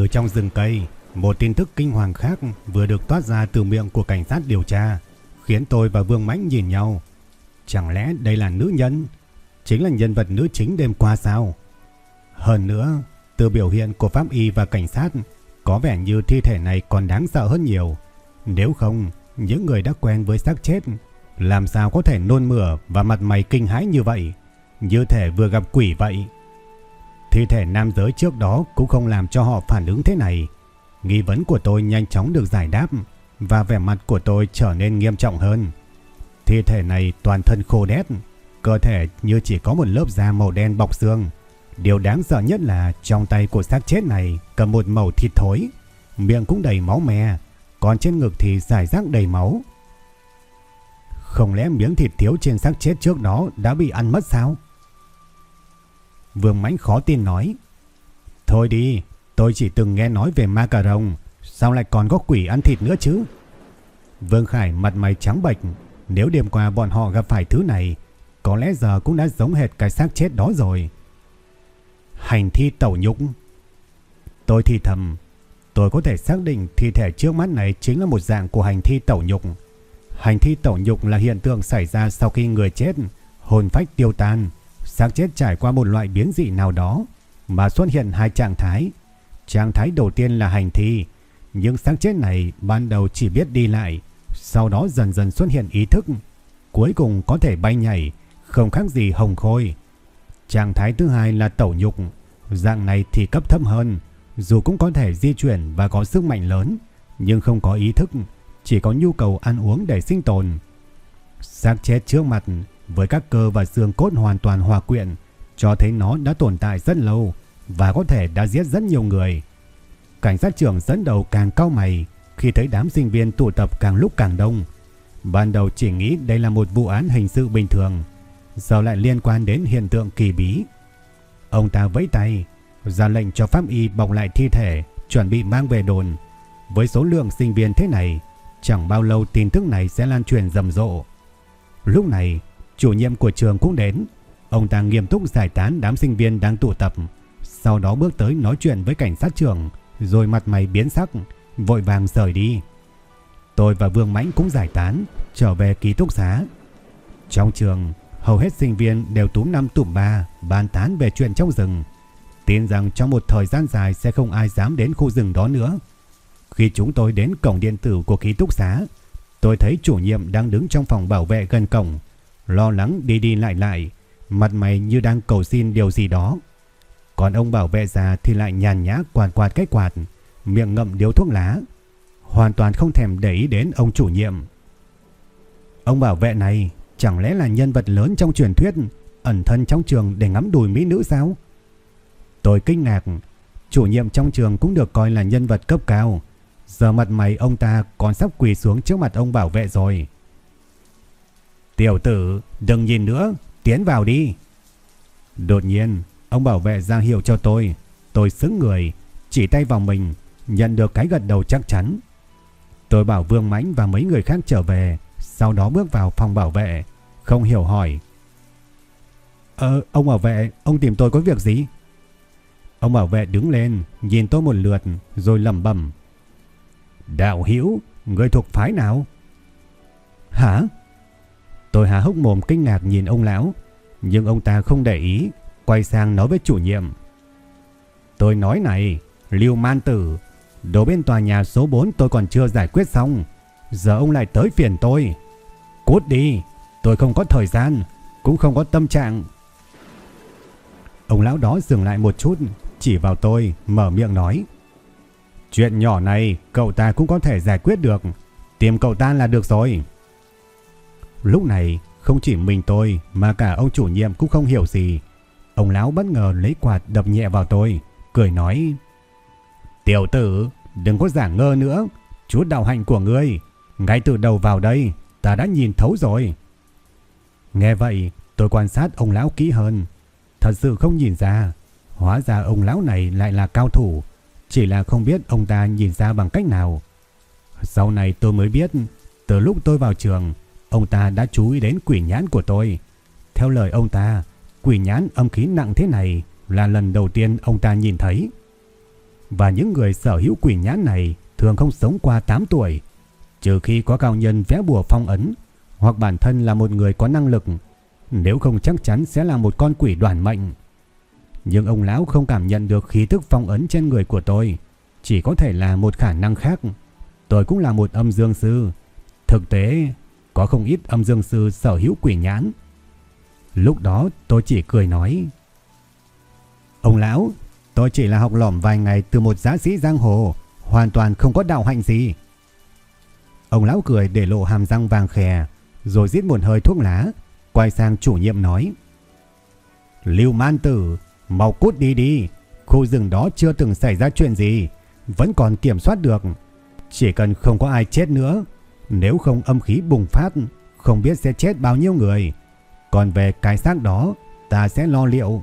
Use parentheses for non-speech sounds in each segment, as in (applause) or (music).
Từ trong rừng cây, một tin tức kinh hoàng khác vừa được toát ra từ miệng của cảnh sát điều tra, khiến tôi và Vương Mãnh nhìn nhau. Chẳng lẽ đây là nữ nhân? Chính là nhân vật nữ chính đêm qua sao? Hơn nữa, từ biểu hiện của pháp y và cảnh sát, có vẻ như thi thể này còn đáng sợ hơn nhiều. Nếu không, những người đã quen với xác chết, làm sao có thể nôn mửa và mặt mày kinh hãi như vậy? Như thể vừa gặp quỷ vậy. Thi thể nam giới trước đó cũng không làm cho họ phản ứng thế này. Nghi vấn của tôi nhanh chóng được giải đáp và vẻ mặt của tôi trở nên nghiêm trọng hơn. Thi thể này toàn thân khô đét, cơ thể như chỉ có một lớp da màu đen bọc xương. Điều đáng sợ nhất là trong tay của xác chết này cầm một màu thịt thối, miệng cũng đầy máu me, còn trên ngực thì giải rác đầy máu. Không lẽ miếng thịt thiếu trên xác chết trước đó đã bị ăn mất sao? Vương Mãnh khó tin nói. Thôi đi, tôi chỉ từng nghe nói về ma cà rồng, sao lại còn có quỷ ăn thịt nữa chứ? Vương Khải mặt mày trắng bệch, nếu đêm qua bọn họ gặp phải thứ này, có lẽ giờ cũng đã giống hệt cái xác chết đó rồi. Hành thi tẩu nhục. Tôi thì thầm, tôi có thể xác định thi thể trước mắt này chính là một dạng của hành thi tẩu nhục. Hành thi tẩu nhục là hiện tượng xảy ra sau khi người chết, hồn phách tiêu tan, xác chết trải qua một loại biến dị nào đó mà xuất hiện hai trạng thái. Trạng thái đầu tiên là hành thi, nhưng xác chết này ban đầu chỉ biết đi lại, sau đó dần dần xuất hiện ý thức, cuối cùng có thể bay nhảy, không khác gì hồng khôi. Trạng thái thứ hai là tẩu nhục, dạng này thì cấp thấp hơn, dù cũng có thể di chuyển và có sức mạnh lớn, nhưng không có ý thức, chỉ có nhu cầu ăn uống để sinh tồn. Xác chết trước mặt với các cơ và xương cốt hoàn toàn hòa quyện, cho thấy nó đã tồn tại rất lâu và có thể đã giết rất nhiều người. Cảnh sát trưởng dẫn đầu càng cao mày khi thấy đám sinh viên tụ tập càng lúc càng đông. Ban đầu chỉ nghĩ đây là một vụ án hình sự bình thường, giờ lại liên quan đến hiện tượng kỳ bí. Ông ta vẫy tay, ra lệnh cho pháp y bọc lại thi thể, chuẩn bị mang về đồn. Với số lượng sinh viên thế này, chẳng bao lâu tin tức này sẽ lan truyền rầm rộ. Lúc này, Chủ nhiệm của trường cũng đến. Ông ta nghiêm túc giải tán đám sinh viên đang tụ tập. Sau đó bước tới nói chuyện với cảnh sát trưởng. Rồi mặt mày biến sắc. Vội vàng rời đi. Tôi và Vương Mãnh cũng giải tán. Trở về ký túc xá. Trong trường, hầu hết sinh viên đều túm năm tụm ba. Bàn tán về chuyện trong rừng. Tin rằng trong một thời gian dài sẽ không ai dám đến khu rừng đó nữa. Khi chúng tôi đến cổng điện tử của ký túc xá, tôi thấy chủ nhiệm đang đứng trong phòng bảo vệ gần cổng lo lắng đi đi lại lại, mặt mày như đang cầu xin điều gì đó. Còn ông bảo vệ già thì lại nhàn nhã quạt quạt cái quạt, miệng ngậm điếu thuốc lá, hoàn toàn không thèm để ý đến ông chủ nhiệm. Ông bảo vệ này chẳng lẽ là nhân vật lớn trong truyền thuyết, ẩn thân trong trường để ngắm đùi mỹ nữ sao? Tôi kinh ngạc, chủ nhiệm trong trường cũng được coi là nhân vật cấp cao. Giờ mặt mày ông ta còn sắp quỳ xuống trước mặt ông bảo vệ rồi. Tiểu tử, đừng nhìn nữa, tiến vào đi. Đột nhiên, ông bảo vệ ra hiệu cho tôi. Tôi sững người, chỉ tay vào mình, nhận được cái gật đầu chắc chắn. Tôi bảo Vương Mãnh và mấy người khác trở về, sau đó bước vào phòng bảo vệ, không hiểu hỏi. Ờ, ông bảo vệ, ông tìm tôi có việc gì? Ông bảo vệ đứng lên, nhìn tôi một lượt, rồi lẩm bẩm. Đạo Hữu người thuộc phái nào? Hả? Tôi há hốc mồm kinh ngạc nhìn ông lão, nhưng ông ta không để ý, quay sang nói với chủ nhiệm. Tôi nói này, Lưu Man Tử, đồ bên tòa nhà số 4 tôi còn chưa giải quyết xong, giờ ông lại tới phiền tôi. Cút đi, tôi không có thời gian, cũng không có tâm trạng. Ông lão đó dừng lại một chút, chỉ vào tôi, mở miệng nói. Chuyện nhỏ này cậu ta cũng có thể giải quyết được, Tìm cậu ta là được rồi. Lúc này không chỉ mình tôi mà cả ông chủ nhiệm cũng không hiểu gì. Ông lão bất ngờ lấy quạt đập nhẹ vào tôi, cười nói Tiểu tử, đừng có giả ngơ nữa, Chú đạo hạnh của ngươi, ngay từ đầu vào đây, ta đã nhìn thấu rồi. Nghe vậy, tôi quan sát ông lão kỹ hơn, thật sự không nhìn ra, hóa ra ông lão này lại là cao thủ, chỉ là không biết ông ta nhìn ra bằng cách nào. Sau này tôi mới biết, từ lúc tôi vào trường, ông ta đã chú ý đến quỷ nhãn của tôi. Theo lời ông ta, quỷ nhãn âm khí nặng thế này là lần đầu tiên ông ta nhìn thấy. Và những người sở hữu quỷ nhãn này thường không sống qua 8 tuổi, trừ khi có cao nhân vẽ bùa phong ấn hoặc bản thân là một người có năng lực, nếu không chắc chắn sẽ là một con quỷ đoàn mệnh. Nhưng ông lão không cảm nhận được khí tức phong ấn trên người của tôi, chỉ có thể là một khả năng khác. Tôi cũng là một âm dương sư. Thực tế, có không ít âm dương sư sở hữu quỷ nhãn. Lúc đó tôi chỉ cười nói. Ông lão, tôi chỉ là học lỏm vài ngày từ một giá sĩ giang hồ, hoàn toàn không có đạo hạnh gì. Ông lão cười để lộ hàm răng vàng khè, rồi giết một hơi thuốc lá, quay sang chủ nhiệm nói. Lưu man tử, mau cút đi đi, khu rừng đó chưa từng xảy ra chuyện gì, vẫn còn kiểm soát được. Chỉ cần không có ai chết nữa, nếu không âm khí bùng phát, không biết sẽ chết bao nhiêu người. Còn về cái xác đó, ta sẽ lo liệu.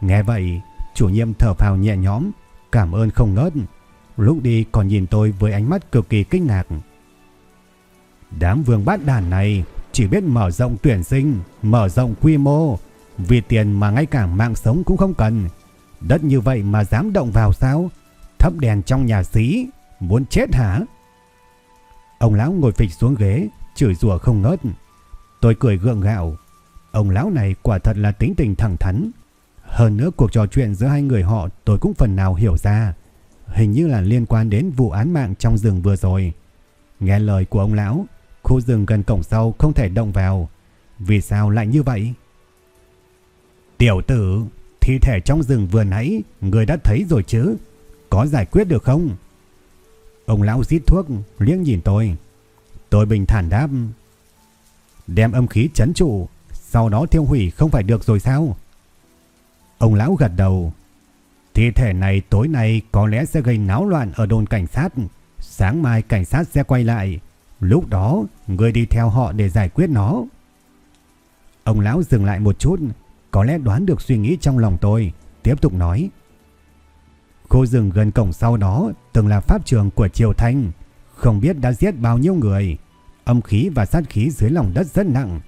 Nghe vậy, chủ nhiệm thở phào nhẹ nhõm, cảm ơn không ngớt. Lúc đi còn nhìn tôi với ánh mắt cực kỳ kinh ngạc. Đám vương bát đàn này chỉ biết mở rộng tuyển sinh, mở rộng quy mô, vì tiền mà ngay cả mạng sống cũng không cần. Đất như vậy mà dám động vào sao? Thấp đèn trong nhà xí, muốn chết hả? Ông lão ngồi phịch xuống ghế, chửi rủa không ngớt. Tôi cười gượng gạo. Ông lão này quả thật là tính tình thẳng thắn. Hơn nữa cuộc trò chuyện giữa hai người họ tôi cũng phần nào hiểu ra. Hình như là liên quan đến vụ án mạng trong rừng vừa rồi. Nghe lời của ông lão, khu rừng gần cổng sau không thể động vào. Vì sao lại như vậy? Tiểu tử, thi thể trong rừng vừa nãy người đã thấy rồi chứ? Có giải quyết được không? Ông lão rít thuốc, liếc nhìn tôi. Tôi bình thản đáp. Đem âm khí chấn trụ, sau đó tiêu hủy không phải được rồi sao? Ông lão gật đầu. Thi thể này tối nay có lẽ sẽ gây náo loạn ở đồn cảnh sát. Sáng mai cảnh sát sẽ quay lại. Lúc đó, người đi theo họ để giải quyết nó. Ông lão dừng lại một chút, có lẽ đoán được suy nghĩ trong lòng tôi, tiếp tục nói. Khu rừng gần cổng sau đó từng là pháp trường của Triều Thanh, không biết đã giết bao nhiêu người. Âm khí và sát khí dưới lòng đất rất nặng.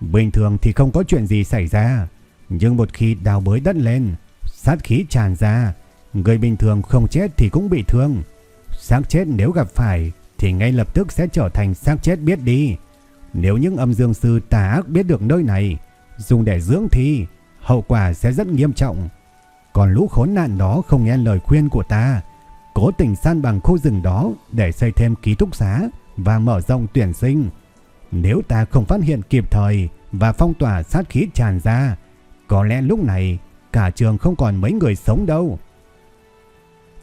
Bình thường thì không có chuyện gì xảy ra, nhưng một khi đào bới đất lên, sát khí tràn ra, người bình thường không chết thì cũng bị thương. Xác chết nếu gặp phải thì ngay lập tức sẽ trở thành xác chết biết đi. Nếu những âm dương sư tà ác biết được nơi này, dùng để dưỡng thi, hậu quả sẽ rất nghiêm trọng. Còn lũ khốn nạn đó không nghe lời khuyên của ta, cố tình san bằng khu rừng đó để xây thêm ký túc xá và mở rộng tuyển sinh. Nếu ta không phát hiện kịp thời và phong tỏa sát khí tràn ra, có lẽ lúc này cả trường không còn mấy người sống đâu.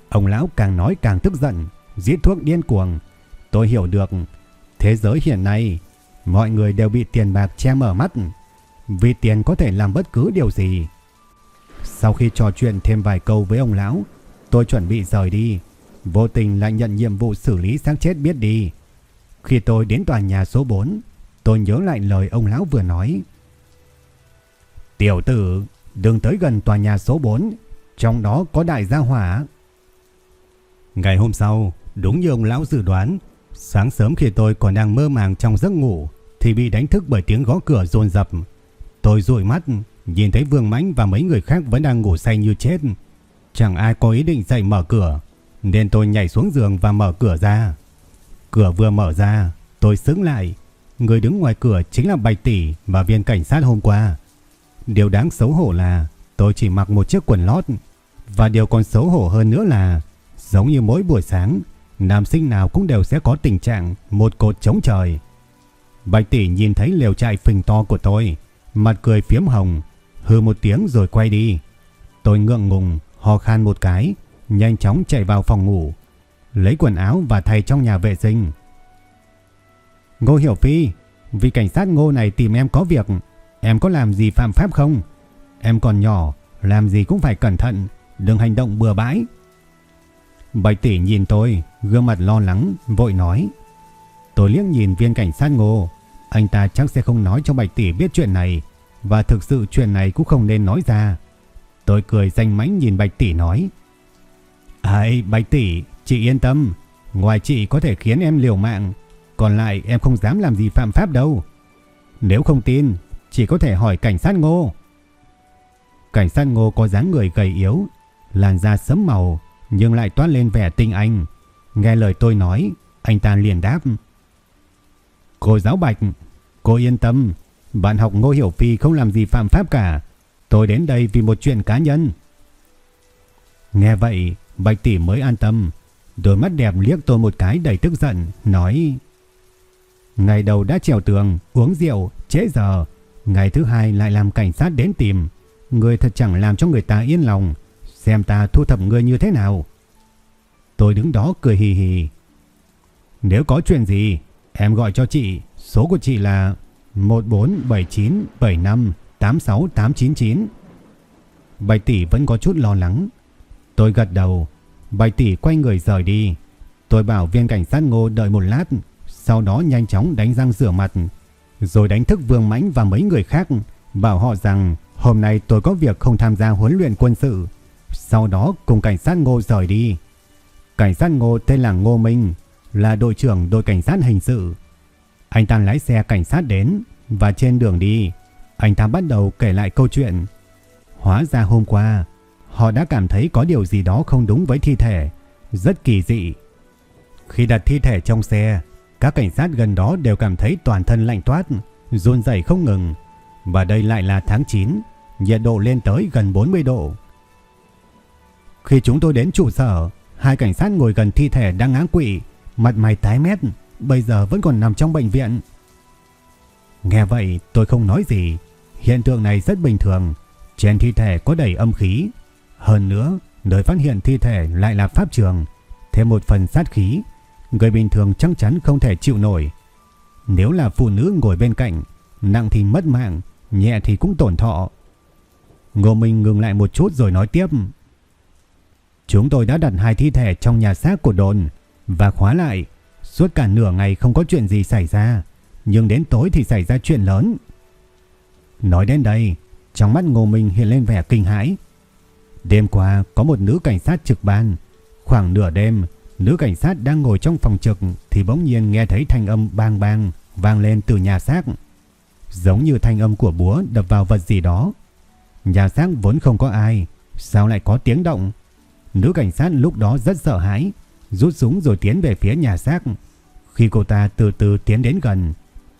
Ông lão càng nói càng tức giận, giết thuốc điên cuồng. Tôi hiểu được, thế giới hiện nay, mọi người đều bị tiền bạc che mở mắt. Vì tiền có thể làm bất cứ điều gì. Sau khi trò chuyện thêm vài câu với ông lão, tôi chuẩn bị rời đi. Vô tình lại nhận nhiệm vụ xử lý xác chết biết đi. Khi tôi đến tòa nhà số 4, tôi nhớ lại lời ông lão vừa nói. Tiểu tử, đừng tới gần tòa nhà số 4, trong đó có đại gia hỏa. Ngày hôm sau, đúng như ông lão dự đoán, sáng sớm khi tôi còn đang mơ màng trong giấc ngủ thì bị đánh thức bởi tiếng gõ cửa dồn dập. Tôi dụi mắt, nhìn thấy Vương Mãnh và mấy người khác vẫn đang ngủ say như chết. Chẳng ai có ý định dậy mở cửa, nên tôi nhảy xuống giường và mở cửa ra. Cửa vừa mở ra, tôi sững lại. Người đứng ngoài cửa chính là Bạch Tỷ và viên cảnh sát hôm qua. Điều đáng xấu hổ là tôi chỉ mặc một chiếc quần lót. Và điều còn xấu hổ hơn nữa là giống như mỗi buổi sáng, nam sinh nào cũng đều sẽ có tình trạng một cột chống trời. Bạch Tỷ nhìn thấy liều trại phình to của tôi, mặt cười phiếm hồng, hừ một tiếng rồi quay đi. Tôi ngượng ngùng, ho khan một cái, nhanh chóng chạy vào phòng ngủ, lấy quần áo và thay trong nhà vệ sinh, Ngô Hiểu Phi, vị cảnh sát ngô này tìm em có việc, em có làm gì phạm pháp không? Em còn nhỏ, làm gì cũng phải cẩn thận, đừng hành động bừa bãi. Bạch tỷ nhìn tôi, gương mặt lo lắng, vội nói. Tôi liếc nhìn viên cảnh sát ngô, anh ta chắc sẽ không nói cho Bạch tỷ biết chuyện này, và thực sự chuyện này cũng không nên nói ra. Tôi cười danh mánh nhìn Bạch tỷ nói. Ai, Bạch tỷ, chị yên tâm, ngoài chị có thể khiến em liều mạng, còn lại em không dám làm gì phạm pháp đâu. Nếu không tin, chỉ có thể hỏi cảnh sát ngô. Cảnh sát ngô có dáng người gầy yếu, làn da sẫm màu, nhưng lại toát lên vẻ tinh anh. Nghe lời tôi nói, anh ta liền đáp. Cô giáo Bạch, cô yên tâm, bạn học Ngô Hiểu Phi không làm gì phạm pháp cả. Tôi đến đây vì một chuyện cá nhân. Nghe vậy, Bạch Tỷ mới an tâm. Đôi mắt đẹp liếc tôi một cái đầy tức giận, nói Ngày đầu đã trèo tường, uống rượu, trễ giờ. Ngày thứ hai lại làm cảnh sát đến tìm. Người thật chẳng làm cho người ta yên lòng. Xem ta thu thập người như thế nào. Tôi đứng đó cười hì hì. Nếu có chuyện gì, em gọi cho chị. Số của chị là 147975868899. Bạch tỷ vẫn có chút lo lắng. Tôi gật đầu. Bạch tỷ quay người rời đi. Tôi bảo viên cảnh sát ngô đợi một lát. Sau đó nhanh chóng đánh răng rửa mặt. Rồi đánh thức Vương Mãnh và mấy người khác. Bảo họ rằng, hôm nay tôi có việc không tham gia huấn luyện quân sự. Sau đó cùng cảnh sát ngô rời đi. Cảnh sát ngô tên là Ngô Minh. Là đội trưởng đội cảnh sát hình sự. Anh ta lái xe cảnh sát đến và trên đường đi, anh ta bắt đầu kể lại câu chuyện. Hóa ra hôm qua, họ đã cảm thấy có điều gì đó không đúng với thi thể, rất kỳ dị. Khi đặt thi thể trong xe, các cảnh sát gần đó đều cảm thấy toàn thân lạnh toát, run rẩy không ngừng. Và đây lại là tháng 9, nhiệt độ lên tới gần 40 độ. Khi chúng tôi đến trụ sở, hai cảnh sát ngồi gần thi thể đang ngã quỵ, mặt mày tái mét, bây giờ vẫn còn nằm trong bệnh viện. Nghe vậy tôi không nói gì, hiện tượng này rất bình thường, trên thi thể có đầy âm khí. Hơn nữa, nơi phát hiện thi thể lại là pháp trường, thêm một phần sát khí, người bình thường chắc chắn không thể chịu nổi. Nếu là phụ nữ ngồi bên cạnh, nặng thì mất mạng, nhẹ thì cũng tổn thọ. Ngô Minh ngừng lại một chút rồi nói tiếp. Chúng tôi đã đặt hai thi thể trong nhà xác của đồn và khóa lại. Suốt cả nửa ngày không có chuyện gì xảy ra. Nhưng đến tối thì xảy ra chuyện lớn. Nói đến đây, trong mắt Ngô Minh hiện lên vẻ kinh hãi. Đêm qua có một nữ cảnh sát trực ban. Khoảng nửa đêm, nữ cảnh sát đang ngồi trong phòng trực thì bỗng nhiên nghe thấy thanh âm bang bang vang lên từ nhà xác. Giống như thanh âm của búa đập vào vật gì đó. Nhà xác vốn không có ai, sao lại có tiếng động? Nữ cảnh sát lúc đó rất sợ hãi, rút súng rồi tiến về phía nhà xác. Khi cô ta từ từ tiến đến gần,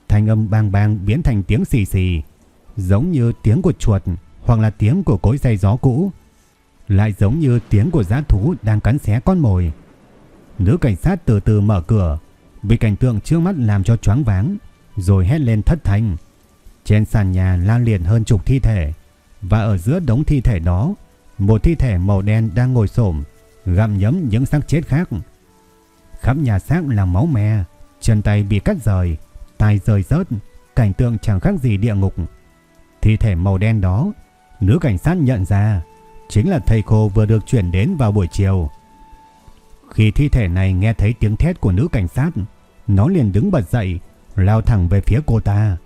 thanh âm bang bang biến thành tiếng xì xì, giống như tiếng của chuột hoặc là tiếng của cối xay gió cũ, lại giống như tiếng của giã thú đang cắn xé con mồi. Nữ cảnh sát từ từ mở cửa, bị cảnh tượng trước mắt làm cho choáng váng, rồi hét lên thất thanh. Trên sàn nhà lan liền hơn chục thi thể, và ở giữa đống thi thể đó, một thi thể màu đen đang ngồi xổm, gặm nhấm những xác chết khác. Khắp nhà xác là máu me, chân tay bị cắt rời, tai rời rớt, cảnh tượng chẳng khác gì địa ngục. Thi thể màu đen đó, nữ cảnh sát nhận ra, chính là thầy cô vừa được chuyển đến vào buổi chiều. Khi thi thể này nghe thấy tiếng thét của nữ cảnh sát, nó liền đứng bật dậy, lao thẳng về phía cô ta.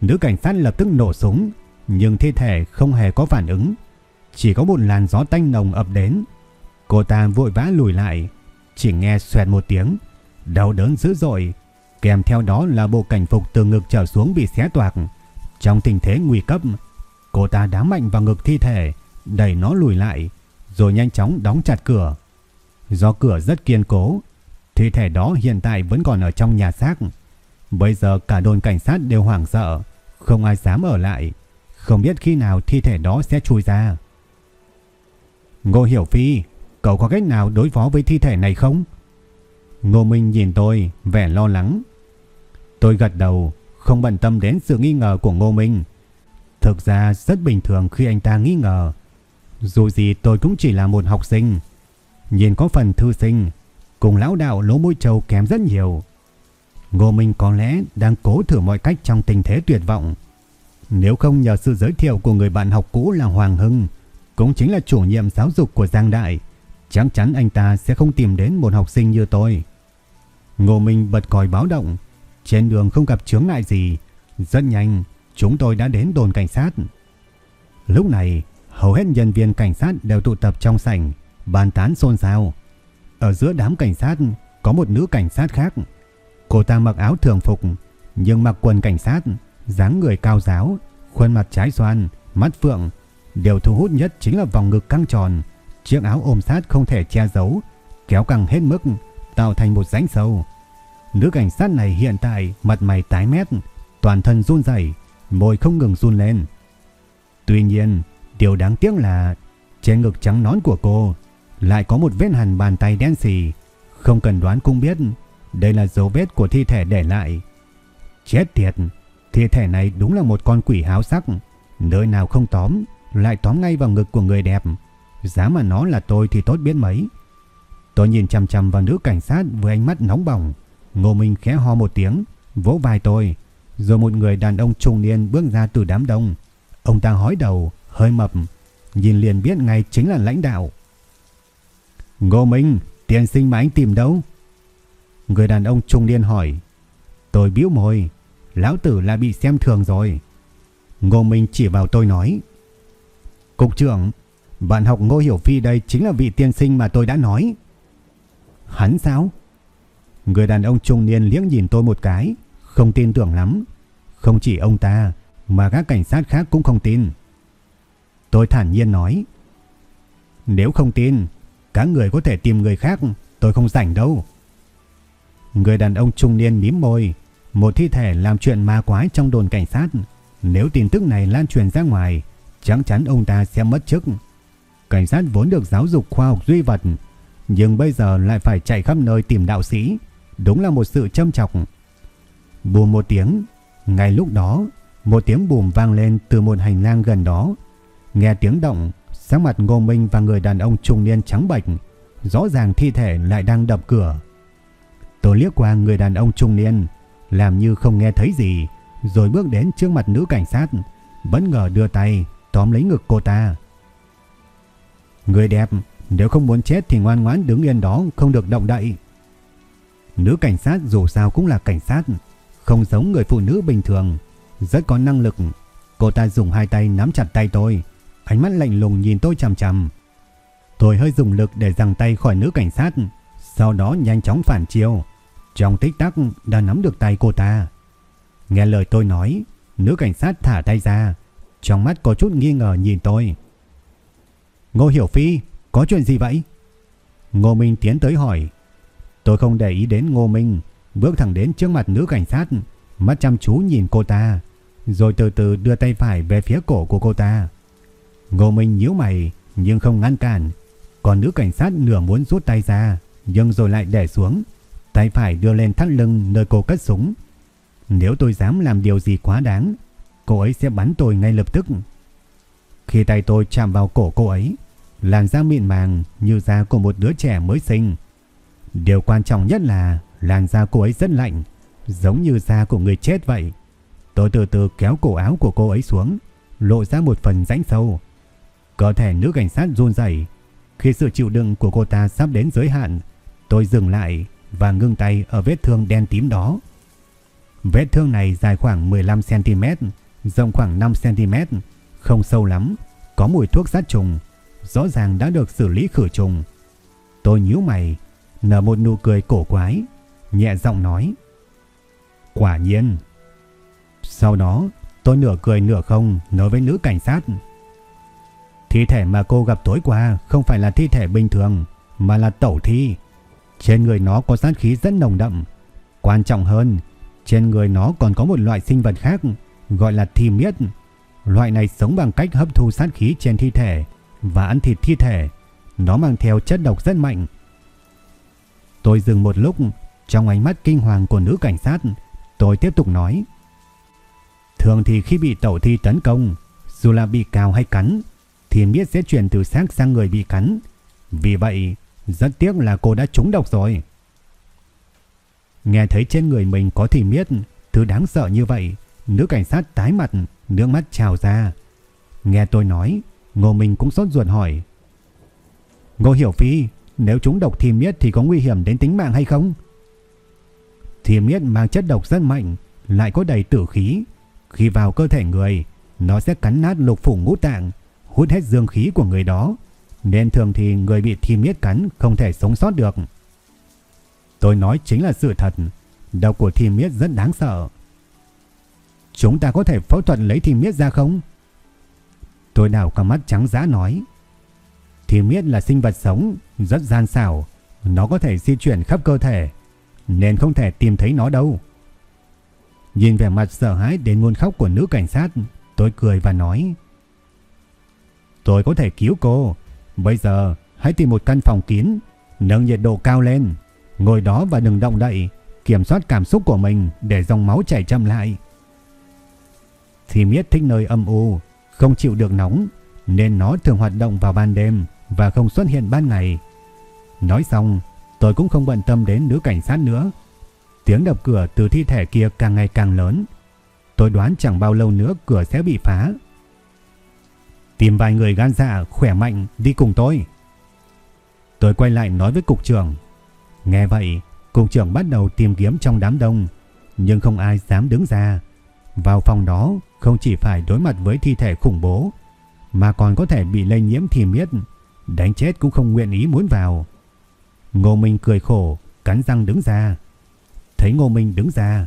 Nữ cảnh sát lập tức nổ súng, nhưng thi thể không hề có phản ứng. Chỉ có một làn gió tanh nồng ập đến. Cô ta vội vã lùi lại, chỉ nghe xoẹt một tiếng, đau đớn dữ dội, kèm theo đó là bộ cảnh phục từ ngực trở xuống bị xé toạc. Trong tình thế nguy cấp, cô ta đá mạnh vào ngực thi thể, đẩy nó lùi lại, rồi nhanh chóng đóng chặt cửa. Do cửa rất kiên cố, thi thể đó hiện tại vẫn còn ở trong nhà xác. Bây giờ cả đồn cảnh sát đều hoảng sợ, không ai dám ở lại, không biết khi nào thi thể đó sẽ chui ra. Ngô Hiểu Phi, cậu có cách nào đối phó với thi thể này không? Ngô Minh nhìn tôi, vẻ lo lắng. Tôi gật đầu, không bận tâm đến sự nghi ngờ của Ngô Minh. Thực ra rất bình thường khi anh ta nghi ngờ. Dù gì tôi cũng chỉ là một học sinh. Nhìn có phần thư sinh, cùng lão đạo lỗ môi trầu kém rất nhiều. Ngô Minh có lẽ đang cố thử mọi cách trong tình thế tuyệt vọng. Nếu không nhờ sự giới thiệu của người bạn học cũ là Hoàng Hưng, cũng chính là chủ nhiệm giáo dục của Giang Đại, chắc chắn anh ta sẽ không tìm đến một học sinh như tôi. Ngô Minh bật còi báo động, trên đường không gặp chướng ngại gì, rất nhanh chúng tôi đã đến đồn cảnh sát. Lúc này, hầu hết nhân viên cảnh sát đều tụ tập trong sảnh, bàn tán xôn xao. Ở giữa đám cảnh sát có một nữ cảnh sát khác. Cô ta mặc áo thường phục, nhưng mặc quần cảnh sát, dáng người cao giáo, khuôn mặt trái xoan, mắt phượng. Điều thu hút nhất chính là vòng ngực căng tròn, chiếc áo ôm sát không thể che giấu, kéo căng hết mức, tạo thành một rãnh sâu. Nữ cảnh sát này hiện tại mặt mày tái mét, toàn thân run rẩy, môi không ngừng run lên. Tuy nhiên, điều đáng tiếc là trên ngực trắng nón của cô lại có một vết hằn bàn tay đen xì, không cần đoán cũng biết đây là dấu vết của thi thể để lại. Chết tiệt, thi thể này đúng là một con quỷ háo sắc, nơi nào không tóm lại tóm ngay vào ngực của người đẹp. Giá mà nó là tôi thì tốt biết mấy. Tôi nhìn chằm chằm vào nữ cảnh sát với ánh mắt nóng bỏng. Ngô Minh khẽ ho một tiếng, vỗ vai tôi. Rồi một người đàn ông trung niên bước ra từ đám đông. Ông ta hói đầu, hơi mập, nhìn liền biết ngay chính là lãnh đạo. Ngô Minh, tiền sinh mà anh tìm đâu? Người đàn ông trung niên hỏi. Tôi biếu môi, lão tử là bị xem thường rồi. Ngô Minh chỉ vào tôi nói. Cục trưởng, bạn học Ngô Hiểu Phi đây chính là vị tiên sinh mà tôi đã nói. Hắn sao? Người đàn ông trung niên liếc nhìn tôi một cái, không tin tưởng lắm. Không chỉ ông ta, mà các cảnh sát khác cũng không tin. Tôi thản nhiên nói. Nếu không tin, các người có thể tìm người khác, tôi không rảnh đâu. Người đàn ông trung niên mím môi, một thi thể làm chuyện ma quái trong đồn cảnh sát. Nếu tin tức này lan truyền ra ngoài, chắc chắn ông ta sẽ mất chức. Cảnh sát vốn được giáo dục khoa học duy vật, nhưng bây giờ lại phải chạy khắp nơi tìm đạo sĩ, đúng là một sự châm chọc. Bùm một tiếng, ngay lúc đó, một tiếng bùm vang lên từ một hành lang gần đó. Nghe tiếng động, sắc mặt Ngô Minh và người đàn ông trung niên trắng bệch, rõ ràng thi thể lại đang đập cửa. Tôi liếc qua người đàn ông trung niên, làm như không nghe thấy gì, rồi bước đến trước mặt nữ cảnh sát, bất ngờ đưa tay tóm lấy ngực cô ta. Người đẹp, nếu không muốn chết thì ngoan ngoãn đứng yên đó, không được động đậy. Nữ cảnh sát dù sao cũng là cảnh sát, không giống người phụ nữ bình thường, rất có năng lực. Cô ta dùng hai tay nắm chặt tay tôi, ánh mắt lạnh lùng nhìn tôi chằm chằm. Tôi hơi dùng lực để giằng tay khỏi nữ cảnh sát, sau đó nhanh chóng phản chiêu. Trong tích tắc đã nắm được tay cô ta. Nghe lời tôi nói, nữ cảnh sát thả tay ra, trong mắt có chút nghi ngờ nhìn tôi. Ngô Hiểu Phi, có chuyện gì vậy? Ngô Minh tiến tới hỏi. Tôi không để ý đến Ngô Minh, bước thẳng đến trước mặt nữ cảnh sát, mắt chăm chú nhìn cô ta, rồi từ từ đưa tay phải về phía cổ của cô ta. Ngô Minh nhíu mày nhưng không ngăn cản, còn nữ cảnh sát nửa muốn rút tay ra, nhưng rồi lại để xuống, tay phải đưa lên thắt lưng nơi cô cất súng. Nếu tôi dám làm điều gì quá đáng, cô ấy sẽ bắn tôi ngay lập tức. Khi tay tôi chạm vào cổ cô ấy, làn da mịn màng như da của một đứa trẻ mới sinh. Điều quan trọng nhất là làn da cô ấy rất lạnh, giống như da của người chết vậy. Tôi từ từ kéo cổ áo của cô ấy xuống, lộ ra một phần rãnh sâu. Cơ thể nữ cảnh sát run rẩy. Khi sự chịu đựng của cô ta sắp đến giới hạn, tôi dừng lại và ngưng tay ở vết thương đen tím đó. Vết thương này dài khoảng 15cm, rộng khoảng 5cm, không sâu lắm, có mùi thuốc sát trùng, rõ ràng đã được xử lý khử trùng. Tôi nhíu mày, nở một nụ cười cổ quái, nhẹ giọng nói. Quả nhiên. Sau đó, tôi nửa cười nửa không nói với nữ cảnh sát. Thi thể mà cô gặp tối qua không phải là thi thể bình thường, mà là tẩu thi. Trên người nó có sát khí rất nồng đậm. Quan trọng hơn, trên người nó còn có một loại sinh vật khác, gọi là thi miết. Loại này sống bằng cách hấp thu sát khí trên thi thể và ăn thịt thi thể. Nó mang theo chất độc rất mạnh. Tôi dừng một lúc, trong ánh mắt kinh hoàng của nữ cảnh sát, tôi tiếp tục nói. Thường thì khi bị tẩu thi tấn công, dù là bị cào hay cắn, thì miết sẽ chuyển từ xác sang người bị cắn. Vì vậy, rất tiếc là cô đã trúng độc rồi. Nghe thấy trên người mình có thì miết, thứ đáng sợ như vậy, nữ cảnh sát tái mặt, nước mắt trào ra. Nghe tôi nói, Ngô Minh cũng sốt ruột hỏi. Ngô Hiểu Phi, nếu chúng độc thì miết thì có nguy hiểm đến tính mạng hay không? Thì miết mang chất độc rất mạnh, lại có đầy tử khí. Khi vào cơ thể người, nó sẽ cắn nát lục phủ ngũ tạng, hút hết dương khí của người đó. Nên thường thì người bị thi miết cắn không thể sống sót được. Tôi nói chính là sự thật, độc của thi miết rất đáng sợ. Chúng ta có thể phẫu thuật lấy thi miết ra không? Tôi đảo cả mắt trắng giá nói. Thi miết là sinh vật sống, rất gian xảo. Nó có thể di chuyển khắp cơ thể, nên không thể tìm thấy nó đâu. Nhìn vẻ mặt sợ hãi đến nguồn khóc của nữ cảnh sát, tôi cười và nói. Tôi có thể cứu cô. Bây giờ hãy tìm một căn phòng kín, nâng nhiệt độ cao lên. Ngồi đó và đừng động đậy, kiểm soát cảm xúc của mình để dòng máu chảy chậm lại. Thì miết thích nơi âm u, không chịu được nóng, nên nó thường hoạt động vào ban đêm và không xuất hiện ban ngày. Nói xong, tôi cũng không bận tâm đến nữ cảnh sát nữa. Tiếng đập cửa từ thi thể kia càng ngày càng lớn. Tôi đoán chẳng bao lâu nữa cửa sẽ bị phá. Tìm vài người gan dạ, khỏe mạnh đi cùng tôi. Tôi quay lại nói với cục trưởng. Nghe vậy, cục trưởng bắt đầu tìm kiếm trong đám đông, nhưng không ai dám đứng ra. Vào phòng đó không chỉ phải đối mặt với thi thể khủng bố, mà còn có thể bị lây nhiễm thì miết, đánh chết cũng không nguyện ý muốn vào. Ngô Minh cười khổ, cắn răng đứng ra. Thấy Ngô Minh đứng ra,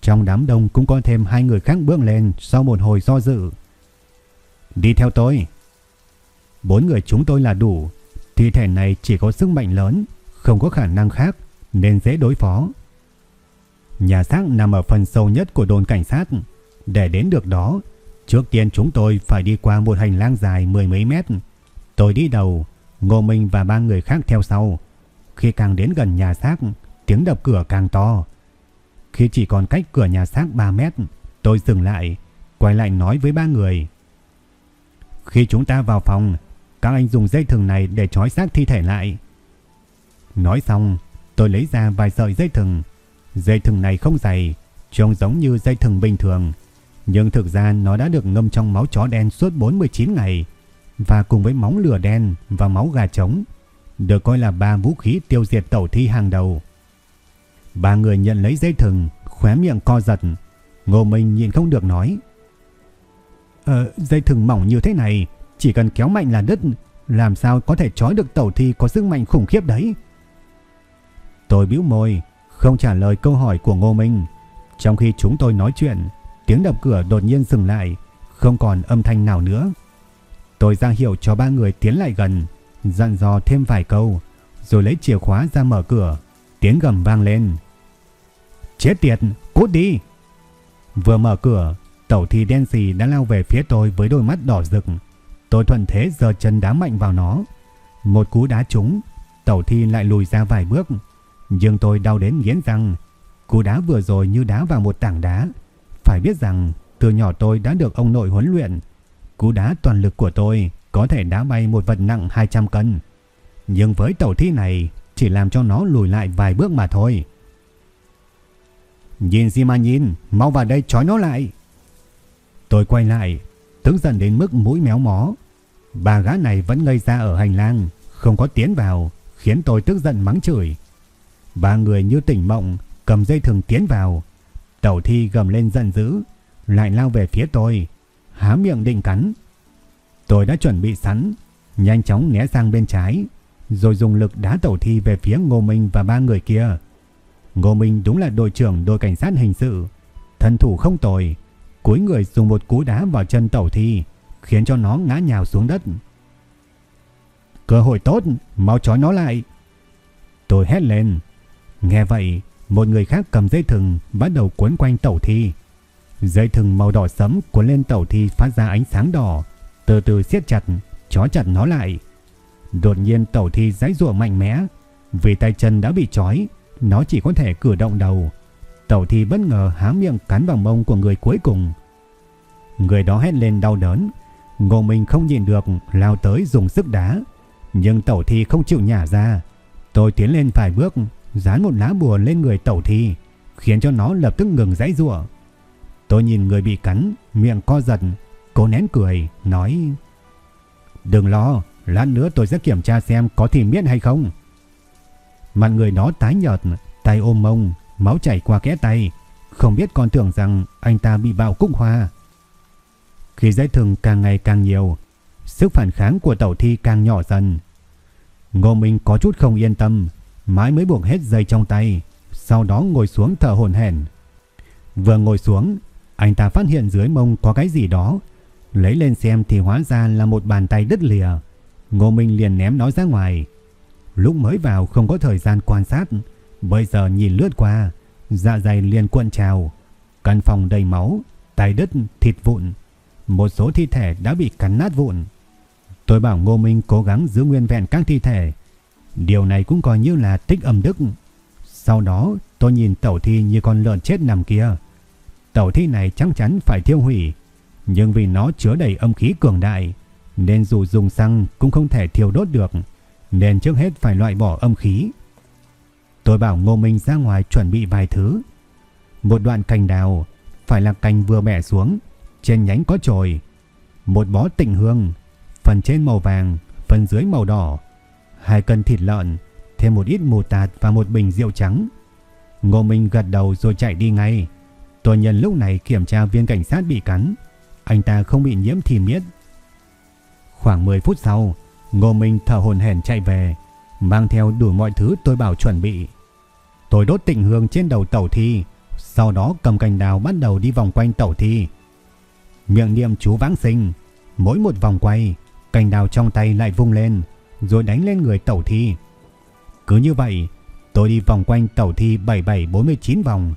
trong đám đông cũng có thêm hai người khác bước lên sau một hồi do dự. Đi theo tôi. Bốn người chúng tôi là đủ, thi thể này chỉ có sức mạnh lớn, không có khả năng khác nên dễ đối phó. Nhà xác nằm ở phần sâu nhất của đồn cảnh sát. Để đến được đó, trước tiên chúng tôi phải đi qua một hành lang dài mười mấy mét. Tôi đi đầu, Ngô Minh và ba người khác theo sau. Khi càng đến gần nhà xác, tiếng đập cửa càng to. Khi chỉ còn cách cửa nhà xác 3 mét, tôi dừng lại, quay lại nói với ba người. Khi chúng ta vào phòng, các anh dùng dây thừng này để trói xác thi thể lại. Nói xong, tôi lấy ra vài sợi dây thừng. Dây thừng này không dày, trông giống như dây thừng bình thường. Nhưng thực ra nó đã được ngâm trong máu chó đen suốt 49 ngày và cùng với máu lửa đen và máu gà trống, được coi là ba vũ khí tiêu diệt tẩu thi hàng đầu. Ba người nhận lấy dây thừng, khóe miệng co giật. Ngô Minh nhìn không được nói. Ờ, dây thừng mỏng như thế này, chỉ cần kéo mạnh là đứt, làm sao có thể trói được tẩu thi có sức mạnh khủng khiếp đấy. Tôi bĩu môi, không trả lời câu hỏi của Ngô Minh. Trong khi chúng tôi nói chuyện, tiếng đập cửa đột nhiên dừng lại, không còn âm thanh nào nữa. Tôi ra hiệu cho ba người tiến lại gần, dặn dò thêm vài câu, rồi lấy chìa khóa ra mở cửa. Tiếng gầm vang lên. Chết tiệt, cút đi! Vừa mở cửa, tẩu thi đen xì đã lao về phía tôi với đôi mắt đỏ rực. Tôi thuận thế giơ chân đá mạnh vào nó. Một cú đá trúng, tẩu thi lại lùi ra vài bước. Nhưng tôi đau đến nghiến răng. Cú đá vừa rồi như đá vào một tảng đá. Phải biết rằng từ nhỏ tôi đã được ông nội huấn luyện. Cú đá toàn lực của tôi có thể đá bay một vật nặng 200 cân. Nhưng với tàu thi này chỉ làm cho nó lùi lại vài bước mà thôi. Nhìn gì mà nhìn, mau vào đây trói nó lại. Tôi quay lại, tức giận đến mức mũi méo mó. Bà gã này vẫn ngây ra ở hành lang, không có tiến vào, khiến tôi tức giận mắng chửi. Ba người như tỉnh mộng, cầm dây thừng tiến vào. Tẩu thi gầm lên giận dữ, lại lao về phía tôi, há miệng định cắn. Tôi đã chuẩn bị sẵn, nhanh chóng né sang bên trái, rồi dùng lực đá tẩu thi về phía Ngô Minh và ba người kia. Ngô Minh đúng là đội trưởng đội cảnh sát hình sự, thân thủ không tồi, cúi người dùng một cú đá vào chân tẩu thi, khiến cho nó ngã nhào xuống đất. Cơ hội tốt, mau trói nó lại. Tôi hét lên, Nghe vậy, một người khác cầm dây thừng bắt đầu cuốn quanh tẩu thi. Dây thừng màu đỏ sẫm cuốn lên tẩu thi phát ra ánh sáng đỏ, từ từ siết chặt, chó chặt nó lại. Đột nhiên tẩu thi giãy giụa mạnh mẽ, vì tay chân đã bị trói, nó chỉ có thể cử động đầu. Tẩu thi bất ngờ há miệng cắn vào mông của người cuối cùng. Người đó hét lên đau đớn, Ngô Minh không nhìn được, lao tới dùng sức đá, nhưng tẩu thi không chịu nhả ra. Tôi tiến lên vài bước, dán một lá bùa lên người tẩu thi, khiến cho nó lập tức ngừng giãy giụa. Tôi nhìn người bị cắn, miệng co giật, cố nén cười, nói: "Đừng lo, lát nữa tôi sẽ kiểm tra xem có thì miết hay không." Mặt người đó tái nhợt, tay ôm mông, máu chảy qua kẽ tay, không biết còn tưởng rằng anh ta bị bạo cúc hoa. Khi dây thừng càng ngày càng nhiều, sức phản kháng của tẩu thi càng nhỏ dần. Ngô Minh có chút không yên tâm, mãi mới buộc hết dây trong tay, sau đó ngồi xuống thở hổn hển. Vừa ngồi xuống, anh ta phát hiện dưới mông có cái gì đó, lấy lên xem thì hóa ra là một bàn tay đứt lìa. Ngô Minh liền ném nó ra ngoài. Lúc mới vào không có thời gian quan sát, bây giờ nhìn lướt qua, dạ dày liền cuộn trào, căn phòng đầy máu, tay đứt, thịt vụn, một số thi thể đã bị cắn nát vụn. Tôi bảo Ngô Minh cố gắng giữ nguyên vẹn các thi thể. Điều này cũng coi như là tích âm đức. Sau đó tôi nhìn tẩu thi như con lợn chết nằm kia. Tẩu thi này chắc chắn phải thiêu hủy. Nhưng vì nó chứa đầy âm khí cường đại. Nên dù dùng xăng cũng không thể thiêu đốt được. Nên trước hết phải loại bỏ âm khí. Tôi bảo Ngô Minh ra ngoài chuẩn bị vài thứ. Một đoạn cành đào. Phải là cành vừa bẻ xuống. Trên nhánh có chồi. Một bó tịnh hương phần trên màu vàng, phần dưới màu đỏ, hai cân thịt lợn, thêm một ít mù tạt và một bình rượu trắng. Ngô Minh gật đầu rồi chạy đi ngay. Tôi nhân lúc này kiểm tra viên cảnh sát bị cắn. Anh ta không bị nhiễm thì miết. Khoảng 10 phút sau, Ngô Minh thở hồn hển chạy về, mang theo đủ mọi thứ tôi bảo chuẩn bị. Tôi đốt tịnh hương trên đầu tẩu thi, sau đó cầm cành đào bắt đầu đi vòng quanh tẩu thi. Miệng niệm chú vãng sinh, mỗi một vòng quay Cành đào trong tay lại vung lên rồi đánh lên người tẩu thi. Cứ như vậy Tôi đi vòng quanh tẩu thi 7749 vòng.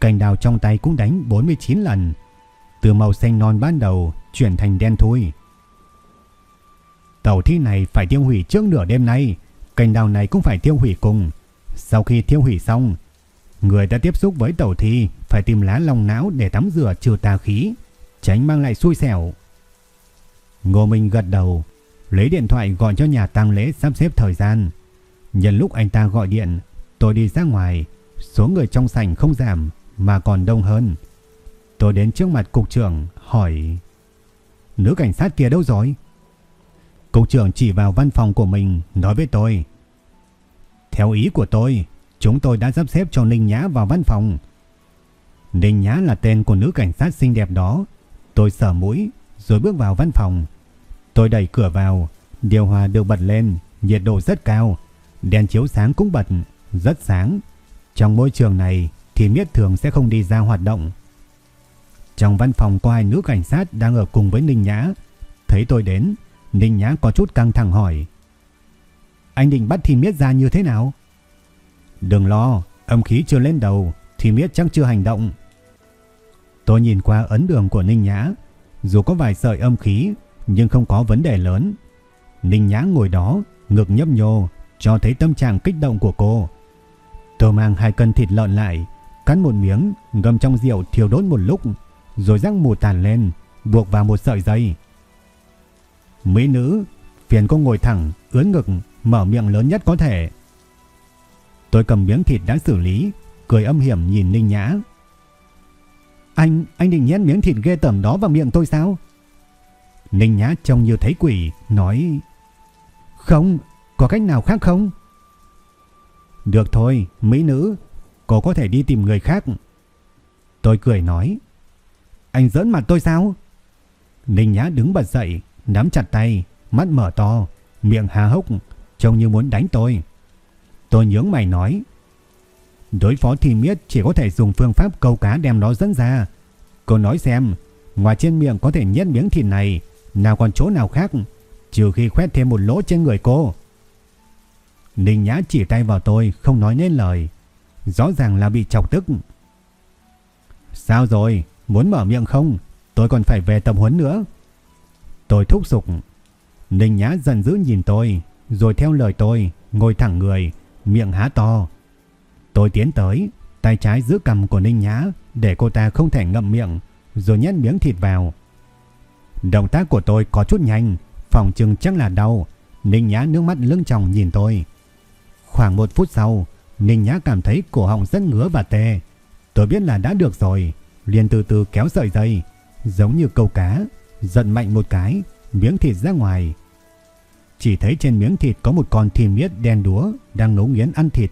Cành đào trong tay cũng đánh 49 lần. Từ màu xanh non ban đầu Chuyển thành đen thui. Tẩu thi này phải tiêu hủy trước nửa đêm nay. Cành đào này cũng phải tiêu hủy cùng. Sau khi tiêu hủy xong Người đã tiếp xúc với tẩu thi Phải tìm lá lòng não để tắm rửa trừ tà khí Tránh mang lại xui xẻo. Ngô Minh gật đầu, lấy điện thoại gọi cho nhà tang lễ sắp xếp thời gian. Nhân lúc anh ta gọi điện, tôi đi ra ngoài, số người trong sảnh không giảm mà còn đông hơn. Tôi đến trước mặt cục trưởng hỏi Nữ cảnh sát kia đâu rồi? Cục trưởng chỉ vào văn phòng của mình nói với tôi Theo ý của tôi Chúng tôi đã sắp xếp cho Ninh Nhã vào văn phòng Ninh Nhã là tên của nữ cảnh sát xinh đẹp đó Tôi sở mũi rồi bước vào văn phòng. Tôi đẩy cửa vào, điều hòa được bật lên, nhiệt độ rất cao, đèn chiếu sáng cũng bật, rất sáng. Trong môi trường này thì miết thường sẽ không đi ra hoạt động. Trong văn phòng có hai nữ cảnh sát đang ở cùng với Ninh Nhã. Thấy tôi đến, Ninh Nhã có chút căng thẳng hỏi. Anh định bắt thì miết ra như thế nào? Đừng lo, âm khí chưa lên đầu thì miết chắc chưa hành động. Tôi nhìn qua ấn đường của Ninh Nhã, dù có vài sợi âm khí nhưng không có vấn đề lớn. Ninh Nhã ngồi đó, ngực nhấp nhô, cho thấy tâm trạng kích động của cô. Tôi mang hai cân thịt lợn lại, cắn một miếng, ngâm trong rượu thiêu đốt một lúc, rồi răng mù tàn lên, buộc vào một sợi dây. Mỹ nữ, phiền cô ngồi thẳng, ướn ngực, mở miệng lớn nhất có thể. Tôi cầm miếng thịt đã xử lý, cười âm hiểm nhìn Ninh Nhã. Anh, anh định nhét miếng thịt ghê tởm đó vào miệng tôi sao? Ninh Nhã trông như thấy quỷ, nói Không, có cách nào khác không? Được thôi, mỹ nữ, cô có thể đi tìm người khác. Tôi cười nói Anh giỡn mặt tôi sao? Ninh Nhã đứng bật dậy, nắm chặt tay, mắt mở to, miệng há hốc, trông như muốn đánh tôi. Tôi nhướng mày nói Đối phó thì miết chỉ có thể dùng phương pháp câu cá đem nó dẫn ra. Cô nói xem, ngoài trên miệng có thể nhét miếng thịt này, nào còn chỗ nào khác, trừ khi khoét thêm một lỗ trên người cô. Ninh Nhã chỉ tay vào tôi, không nói nên lời. Rõ ràng là bị chọc tức. Sao rồi, muốn mở miệng không? Tôi còn phải về tập huấn nữa. Tôi thúc giục. Ninh Nhã dần dữ nhìn tôi, rồi theo lời tôi, ngồi thẳng người, miệng há to. Tôi tiến tới, tay trái giữ cầm của Ninh Nhã để cô ta không thể ngậm miệng, rồi nhét miếng thịt vào. Động tác của tôi có chút nhanh, phòng chừng chắc là đau. Ninh Nhã nước mắt lưng tròng nhìn tôi. Khoảng một phút sau, Ninh Nhã cảm thấy cổ họng rất ngứa và tê. Tôi biết là đã được rồi, liền từ từ kéo sợi dây, giống như câu cá, giận mạnh một cái, miếng thịt ra ngoài. Chỉ thấy trên miếng thịt có một con thì miết đen đúa đang ngấu nghiến ăn thịt.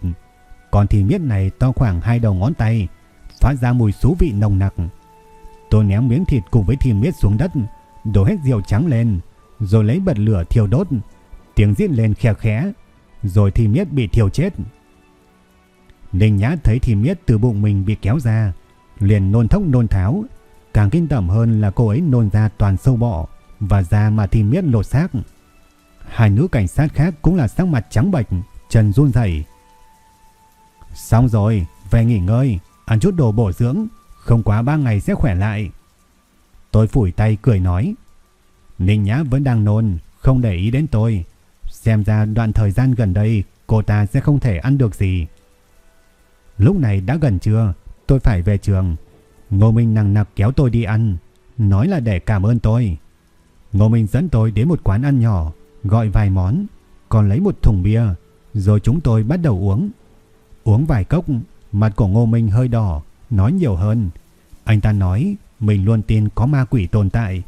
Con thì miết này to khoảng hai đầu ngón tay, phát ra mùi xú vị nồng nặc. Tôi ném miếng thịt cùng với thì miết xuống đất, đổ hết rượu trắng lên, rồi lấy bật lửa thiêu đốt. Tiếng rít lên khe khẽ, rồi thì miết bị thiêu chết. Ninh Nhã thấy thì miết từ bụng mình bị kéo ra, liền nôn thốc nôn tháo. Càng kinh tởm hơn là cô ấy nôn ra toàn sâu bọ và da mà thì miết lột xác. Hai nữ cảnh sát khác cũng là sắc mặt trắng bệch, chân run rẩy. Xong rồi, về nghỉ ngơi, ăn chút đồ bổ dưỡng, không quá ba ngày sẽ khỏe lại. Tôi phủi tay cười nói. Ninh Nhã vẫn đang nôn, không để ý đến tôi. Xem ra đoạn thời gian gần đây cô ta sẽ không thể ăn được gì. Lúc này đã gần trưa, tôi phải về trường. Ngô Minh nặng nặc kéo tôi đi ăn, nói là để cảm ơn tôi. Ngô Minh dẫn tôi đến một quán ăn nhỏ, gọi vài món, còn lấy một thùng bia, rồi chúng tôi bắt đầu uống. Uống vài cốc, mặt của Ngô Minh hơi đỏ, nói nhiều hơn. Anh ta nói mình luôn tin có ma quỷ tồn tại.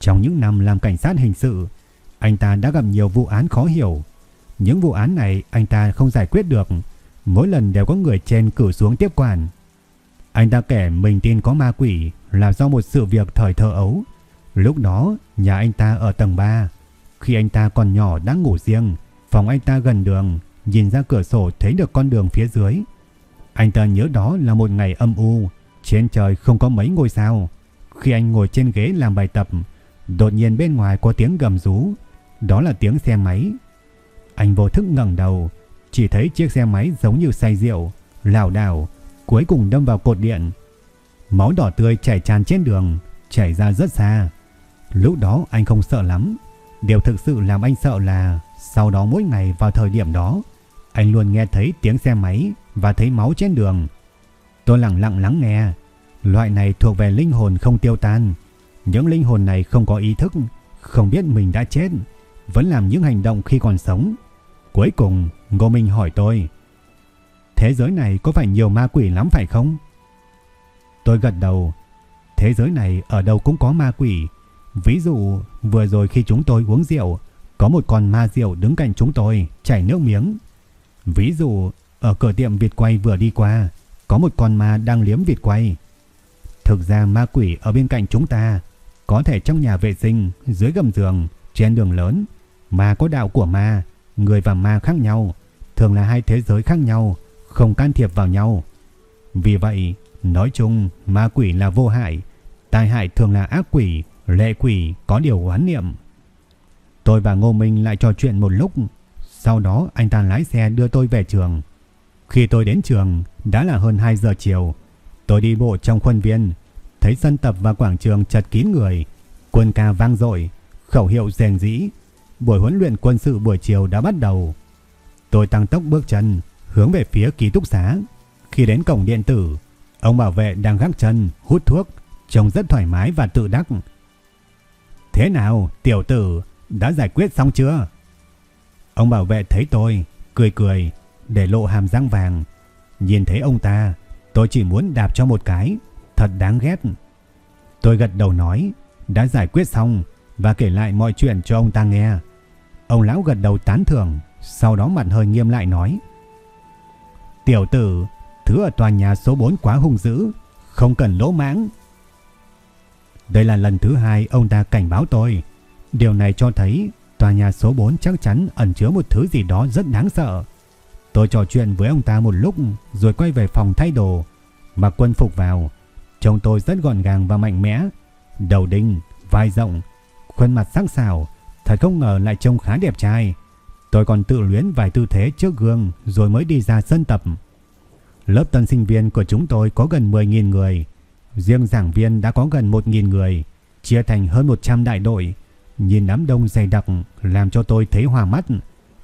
Trong những năm làm cảnh sát hình sự, anh ta đã gặp nhiều vụ án khó hiểu. Những vụ án này anh ta không giải quyết được, mỗi lần đều có người trên cử xuống tiếp quản. Anh ta kể mình tin có ma quỷ là do một sự việc thời thơ ấu. Lúc đó, nhà anh ta ở tầng 3. Khi anh ta còn nhỏ đã ngủ riêng, phòng anh ta gần đường, nhìn ra cửa sổ thấy được con đường phía dưới. Anh ta nhớ đó là một ngày âm u, trên trời không có mấy ngôi sao. Khi anh ngồi trên ghế làm bài tập, đột nhiên bên ngoài có tiếng gầm rú, đó là tiếng xe máy. Anh vô thức ngẩng đầu, chỉ thấy chiếc xe máy giống như say rượu, lảo đảo, cuối cùng đâm vào cột điện. Máu đỏ tươi chảy tràn trên đường, chảy ra rất xa. Lúc đó anh không sợ lắm. Điều thực sự làm anh sợ là sau đó mỗi ngày vào thời điểm đó, anh luôn nghe thấy tiếng xe máy và thấy máu trên đường. Tôi lặng lặng lắng nghe. Loại này thuộc về linh hồn không tiêu tan. Những linh hồn này không có ý thức, không biết mình đã chết, vẫn làm những hành động khi còn sống. Cuối cùng, Ngô Minh hỏi tôi, Thế giới này có phải nhiều ma quỷ lắm phải không? Tôi gật đầu, thế giới này ở đâu cũng có ma quỷ. Ví dụ, vừa rồi khi chúng tôi uống rượu, có một con ma rượu đứng cạnh chúng tôi, chảy nước miếng. Ví dụ, ở cửa tiệm việt quay vừa đi qua, có một con ma đang liếm vịt quay. Thực ra ma quỷ ở bên cạnh chúng ta, có thể trong nhà vệ sinh, dưới gầm giường, trên đường lớn, ma có đạo của ma, người và ma khác nhau, thường là hai thế giới khác nhau, không can thiệp vào nhau. Vì vậy, nói chung ma quỷ là vô hại, tai hại thường là ác quỷ, lệ quỷ có điều oán niệm. Tôi và Ngô Minh lại trò chuyện một lúc, sau đó anh ta lái xe đưa tôi về trường. Khi tôi đến trường, đã là hơn 2 giờ chiều. Tôi đi bộ trong khuôn viên, thấy sân tập và quảng trường chật kín người, quân ca vang dội, khẩu hiệu rèn rĩ. Buổi huấn luyện quân sự buổi chiều đã bắt đầu. Tôi tăng tốc bước chân, hướng về phía ký túc xá. Khi đến cổng điện tử, ông bảo vệ đang gác chân, hút thuốc, trông rất thoải mái và tự đắc. Thế nào, tiểu tử, đã giải quyết xong chưa? Ông bảo vệ thấy tôi, cười cười, để lộ hàm răng vàng. Nhìn thấy ông ta, tôi chỉ muốn đạp cho một cái, thật đáng ghét. Tôi gật đầu nói, đã giải quyết xong và kể lại mọi chuyện cho ông ta nghe. Ông lão gật đầu tán thưởng, sau đó mặt hơi nghiêm lại nói. Tiểu tử, thứ ở tòa nhà số 4 quá hung dữ, không cần lỗ mãng. Đây là lần thứ hai ông ta cảnh báo tôi. Điều này cho thấy tòa nhà số 4 chắc chắn ẩn chứa một thứ gì đó rất đáng sợ. Tôi trò chuyện với ông ta một lúc rồi quay về phòng thay đồ, mặc quân phục vào. Trông tôi rất gọn gàng và mạnh mẽ, đầu đinh, vai rộng, khuôn mặt sắc sảo, thật không ngờ lại trông khá đẹp trai. Tôi còn tự luyến vài tư thế trước gương rồi mới đi ra sân tập. Lớp tân sinh viên của chúng tôi có gần 10.000 người, riêng giảng viên đã có gần 1.000 người, chia thành hơn 100 đại đội. Nhìn đám đông dày đặc làm cho tôi thấy hòa mắt,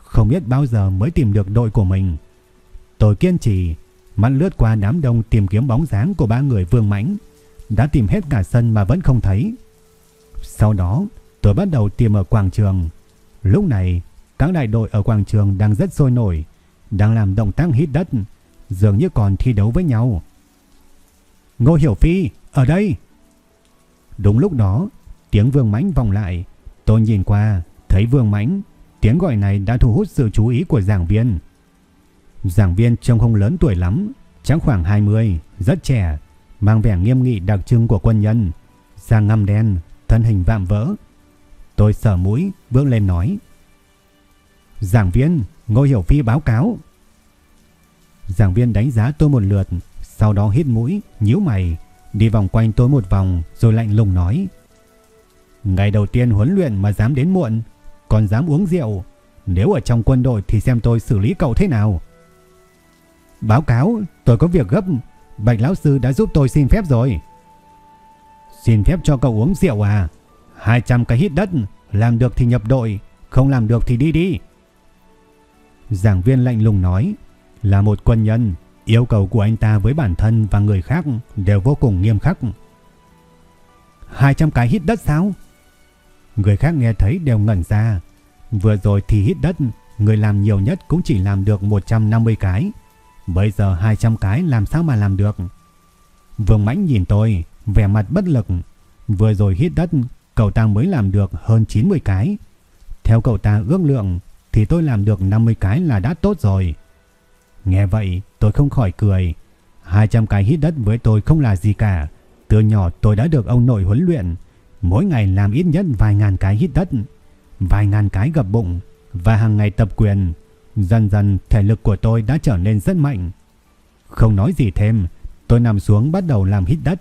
không biết bao giờ mới tìm được đội của mình. Tôi kiên trì, mắt lướt qua đám đông tìm kiếm bóng dáng của ba người vương mãnh, đã tìm hết cả sân mà vẫn không thấy. Sau đó, tôi bắt đầu tìm ở quảng trường. Lúc này, các đại đội ở quảng trường đang rất sôi nổi, đang làm động tác hít đất, dường như còn thi đấu với nhau. Ngô Hiểu Phi, ở đây! Đúng lúc đó, tiếng Vương Mãnh vòng lại. Tôi nhìn qua, thấy Vương Mãnh. Tiếng gọi này đã thu hút sự chú ý của giảng viên. Giảng viên trông không lớn tuổi lắm, chẳng khoảng 20, rất trẻ, mang vẻ nghiêm nghị đặc trưng của quân nhân, da ngăm đen, thân hình vạm vỡ. Tôi sờ mũi, bước lên nói. Giảng viên, Ngô Hiểu Phi báo cáo. Giảng viên đánh giá tôi một lượt, sau đó hít mũi, nhíu mày, đi vòng quanh tôi một vòng rồi lạnh lùng nói. Ngày đầu tiên huấn luyện mà dám đến muộn, còn dám uống rượu. Nếu ở trong quân đội thì xem tôi xử lý cậu thế nào. Báo cáo, tôi có việc gấp, Bạch Lão Sư đã giúp tôi xin phép rồi. Xin phép cho cậu uống rượu à? 200 cái hít đất, làm được thì nhập đội, không làm được thì đi đi. Giảng viên lạnh lùng nói, là một quân nhân, yêu cầu của anh ta với bản thân và người khác đều vô cùng nghiêm khắc. 200 cái hít đất sao? Người khác nghe thấy đều ngẩn ra. Vừa rồi thì hít đất, người làm nhiều nhất cũng chỉ làm được 150 cái. Bây giờ 200 cái làm sao mà làm được? Vương Mãnh nhìn tôi, vẻ mặt bất lực. Vừa rồi hít đất, cậu ta mới làm được hơn 90 cái. Theo cậu ta ước lượng, thì tôi làm được 50 cái là đã tốt rồi. Nghe vậy, tôi không khỏi cười. 200 cái hít đất với tôi không là gì cả. Từ nhỏ tôi đã được ông nội huấn luyện. Mỗi ngày làm ít nhất vài ngàn cái hít đất, vài ngàn cái gập bụng và hàng ngày tập quyền. Dần dần thể lực của tôi đã trở nên rất mạnh. Không nói gì thêm, tôi nằm xuống bắt đầu làm hít đất.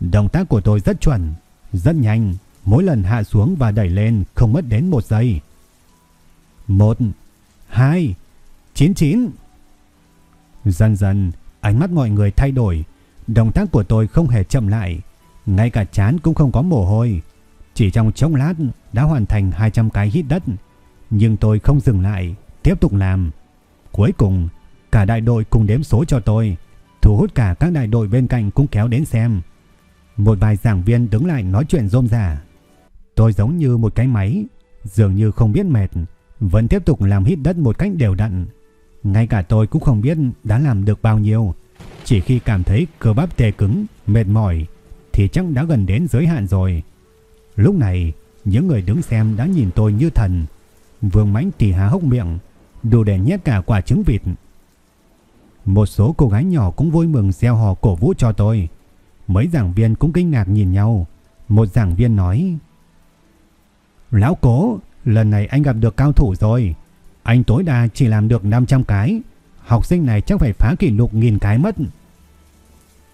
Động tác của tôi rất chuẩn, rất nhanh, mỗi lần hạ xuống và đẩy lên không mất đến một giây. Một, hai, chín chín. Dần dần, ánh mắt mọi người thay đổi, động tác của tôi không hề chậm lại, ngay cả chán cũng không có mồ hôi. Chỉ trong chốc lát đã hoàn thành 200 cái hít đất, nhưng tôi không dừng lại, tiếp tục làm. Cuối cùng, cả đại đội cùng đếm số cho tôi, thu hút cả các đại đội bên cạnh cũng kéo đến xem. Một vài giảng viên đứng lại nói chuyện rôm rả. Tôi giống như một cái máy, dường như không biết mệt, vẫn tiếp tục làm hít đất một cách đều đặn. Ngay cả tôi cũng không biết đã làm được bao nhiêu. Chỉ khi cảm thấy cơ bắp tê cứng, mệt mỏi thì chắc đã gần đến giới hạn rồi. Lúc này, những người đứng xem đã nhìn tôi như thần. Vương Mãnh thì há hốc miệng, đủ để nhét cả quả trứng vịt. Một số cô gái nhỏ cũng vui mừng gieo hò cổ vũ cho tôi. Mấy giảng viên cũng kinh ngạc nhìn nhau. Một giảng viên nói: "Lão Cố, lần này anh gặp được cao thủ rồi. Anh tối đa chỉ làm được 500 cái, học sinh này chắc phải phá kỷ lục nghìn cái mất."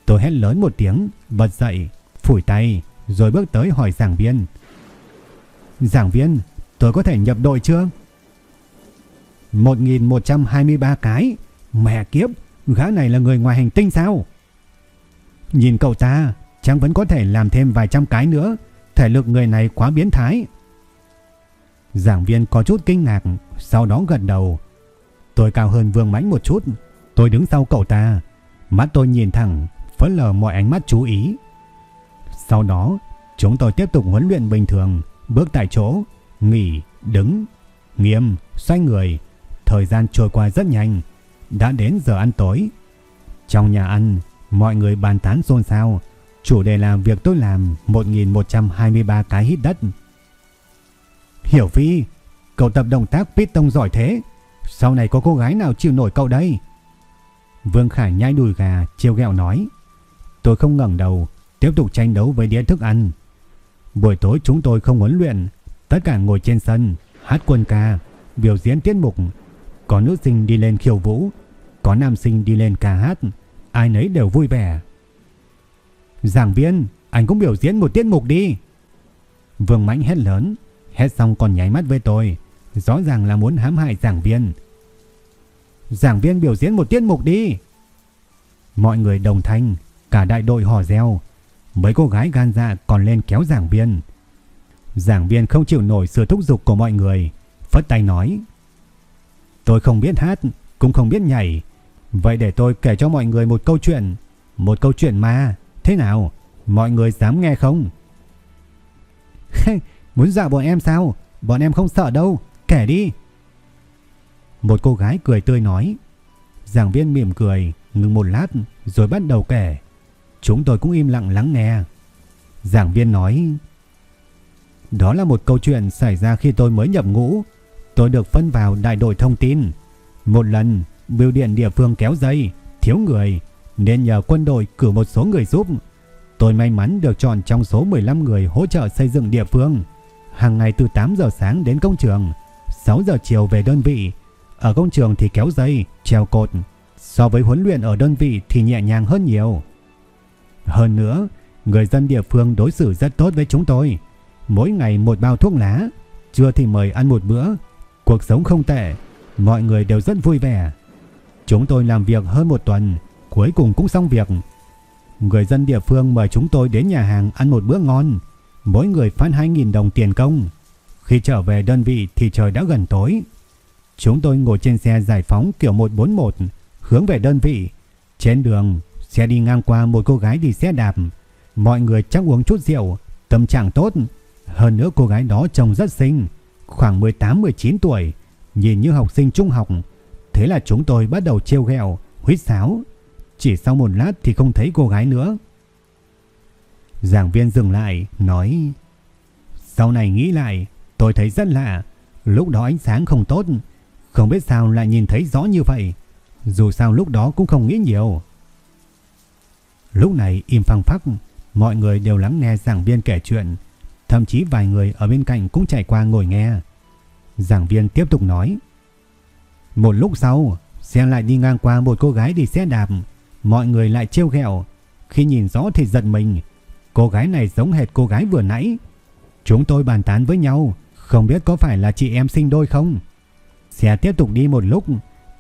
Tôi hét lớn một tiếng, bật dậy, phủi tay, rồi bước tới hỏi giảng viên. Giảng viên, tôi có thể nhập đội chưa? 1.123 cái. Mẹ kiếp, gã này là người ngoài hành tinh sao? Nhìn cậu ta, chẳng vẫn có thể làm thêm vài trăm cái nữa. Thể lực người này quá biến thái. Giảng viên có chút kinh ngạc, sau đó gật đầu. Tôi cao hơn Vương Mãnh một chút, tôi đứng sau cậu ta. Mắt tôi nhìn thẳng, phớt lờ mọi ánh mắt chú ý. Sau đó, chúng tôi tiếp tục huấn luyện bình thường, bước tại chỗ, nghỉ, đứng, nghiêm, xoay người. Thời gian trôi qua rất nhanh, đã đến giờ ăn tối. Trong nhà ăn, mọi người bàn tán xôn xao, chủ đề là việc tôi làm 1123 cái hít đất. Hiểu Phi, cậu tập động tác piston giỏi thế, sau này có cô gái nào chịu nổi cậu đây? Vương Khải nhai đùi gà, trêu ghẹo nói. Tôi không ngẩng đầu, tiếp tục tranh đấu với đĩa thức ăn. Buổi tối chúng tôi không huấn luyện, tất cả ngồi trên sân, hát quân ca, biểu diễn tiết mục. Có nữ sinh đi lên khiêu vũ, có nam sinh đi lên ca hát, ai nấy đều vui vẻ. Giảng viên, anh cũng biểu diễn một tiết mục đi. Vương Mãnh hét lớn, hét xong còn nháy mắt với tôi, rõ ràng là muốn hãm hại giảng viên. Giảng viên biểu diễn một tiết mục đi. Mọi người đồng thanh, Cả đại đội hò reo. Mấy cô gái gan dạ còn lên kéo giảng viên. Giảng viên không chịu nổi sự thúc giục của mọi người Phất tay nói. Tôi không biết hát Cũng không biết nhảy. Vậy để tôi kể cho mọi người một câu chuyện. Một câu chuyện ma. Thế nào? Mọi người dám nghe không? (laughs) Muốn dọa bọn em sao? Bọn em không sợ đâu. Kể đi. Một cô gái cười tươi nói. Giảng viên mỉm cười, ngừng một lát rồi bắt đầu kể. Chúng tôi cũng im lặng lắng nghe. Giảng viên nói, đó là một câu chuyện xảy ra khi tôi mới nhập ngũ. Tôi được phân vào đại đội thông tin. Một lần, bưu điện địa phương kéo dây, thiếu người, nên nhờ quân đội cử một số người giúp. Tôi may mắn được chọn trong số 15 người hỗ trợ xây dựng địa phương. Hàng ngày từ 8 giờ sáng đến công trường, 6 giờ chiều về đơn vị. Ở công trường thì kéo dây, treo cột. So với huấn luyện ở đơn vị thì nhẹ nhàng hơn nhiều. Hơn nữa, người dân địa phương đối xử rất tốt với chúng tôi. Mỗi ngày một bao thuốc lá, trưa thì mời ăn một bữa. Cuộc sống không tệ, mọi người đều rất vui vẻ. Chúng tôi làm việc hơn một tuần, cuối cùng cũng xong việc. Người dân địa phương mời chúng tôi đến nhà hàng ăn một bữa ngon, mỗi người phát 2.000 đồng tiền công. Khi trở về đơn vị thì trời đã gần tối. Chúng tôi ngồi trên xe giải phóng kiểu 141, hướng về đơn vị. Trên đường, xe đi ngang qua một cô gái đi xe đạp. Mọi người chắc uống chút rượu, tâm trạng tốt. Hơn nữa cô gái đó trông rất xinh, khoảng 18-19 tuổi, nhìn như học sinh trung học. Thế là chúng tôi bắt đầu trêu ghẹo, Huyết sáo. Chỉ sau một lát thì không thấy cô gái nữa. Giảng viên dừng lại, nói Sau này nghĩ lại, tôi thấy rất lạ. Lúc đó ánh sáng không tốt, không biết sao lại nhìn thấy rõ như vậy. Dù sao lúc đó cũng không nghĩ nhiều. Lúc này im phăng phắc, mọi người đều lắng nghe giảng viên kể chuyện. Thậm chí vài người ở bên cạnh cũng chạy qua ngồi nghe. Giảng viên tiếp tục nói. Một lúc sau, xe lại đi ngang qua một cô gái đi xe đạp. Mọi người lại trêu ghẹo. Khi nhìn rõ thì giật mình. Cô gái này giống hệt cô gái vừa nãy. Chúng tôi bàn tán với nhau. Không biết có phải là chị em sinh đôi không? Xe tiếp tục đi một lúc.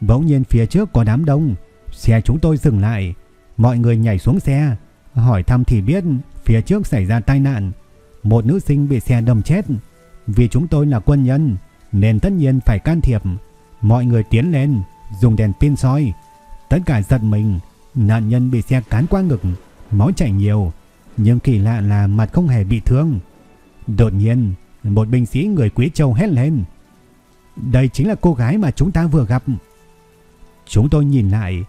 Bỗng nhiên phía trước có đám đông. Xe chúng tôi dừng lại. Mọi người nhảy xuống xe. Hỏi thăm thì biết phía trước xảy ra tai nạn. Một nữ sinh bị xe đâm chết. Vì chúng tôi là quân nhân nên tất nhiên phải can thiệp. Mọi người tiến lên, dùng đèn pin soi. Tất cả giật mình, nạn nhân bị xe cán qua ngực, máu chảy nhiều. Nhưng kỳ lạ là mặt không hề bị thương. Đột nhiên, một binh sĩ người Quý Châu hét lên. Đây chính là cô gái mà chúng ta vừa gặp. Chúng tôi nhìn lại,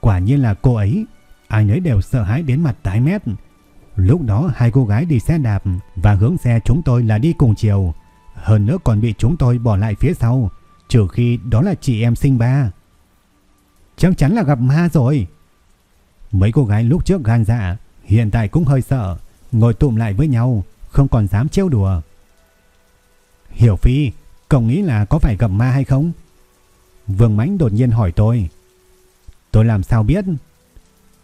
quả nhiên là cô ấy. Ai nấy đều sợ hãi đến mặt tái mét. Lúc đó hai cô gái đi xe đạp và hướng xe chúng tôi là đi cùng chiều. Hơn nữa còn bị chúng tôi bỏ lại phía sau, trừ khi đó là chị em sinh ba. Chắc chắn là gặp ma rồi. Mấy cô gái lúc trước gan dạ, hiện tại cũng hơi sợ, ngồi tụm lại với nhau, không còn dám trêu đùa. Hiểu Phi, cậu nghĩ là có phải gặp ma hay không? Vương Mãnh đột nhiên hỏi tôi. Tôi làm sao biết?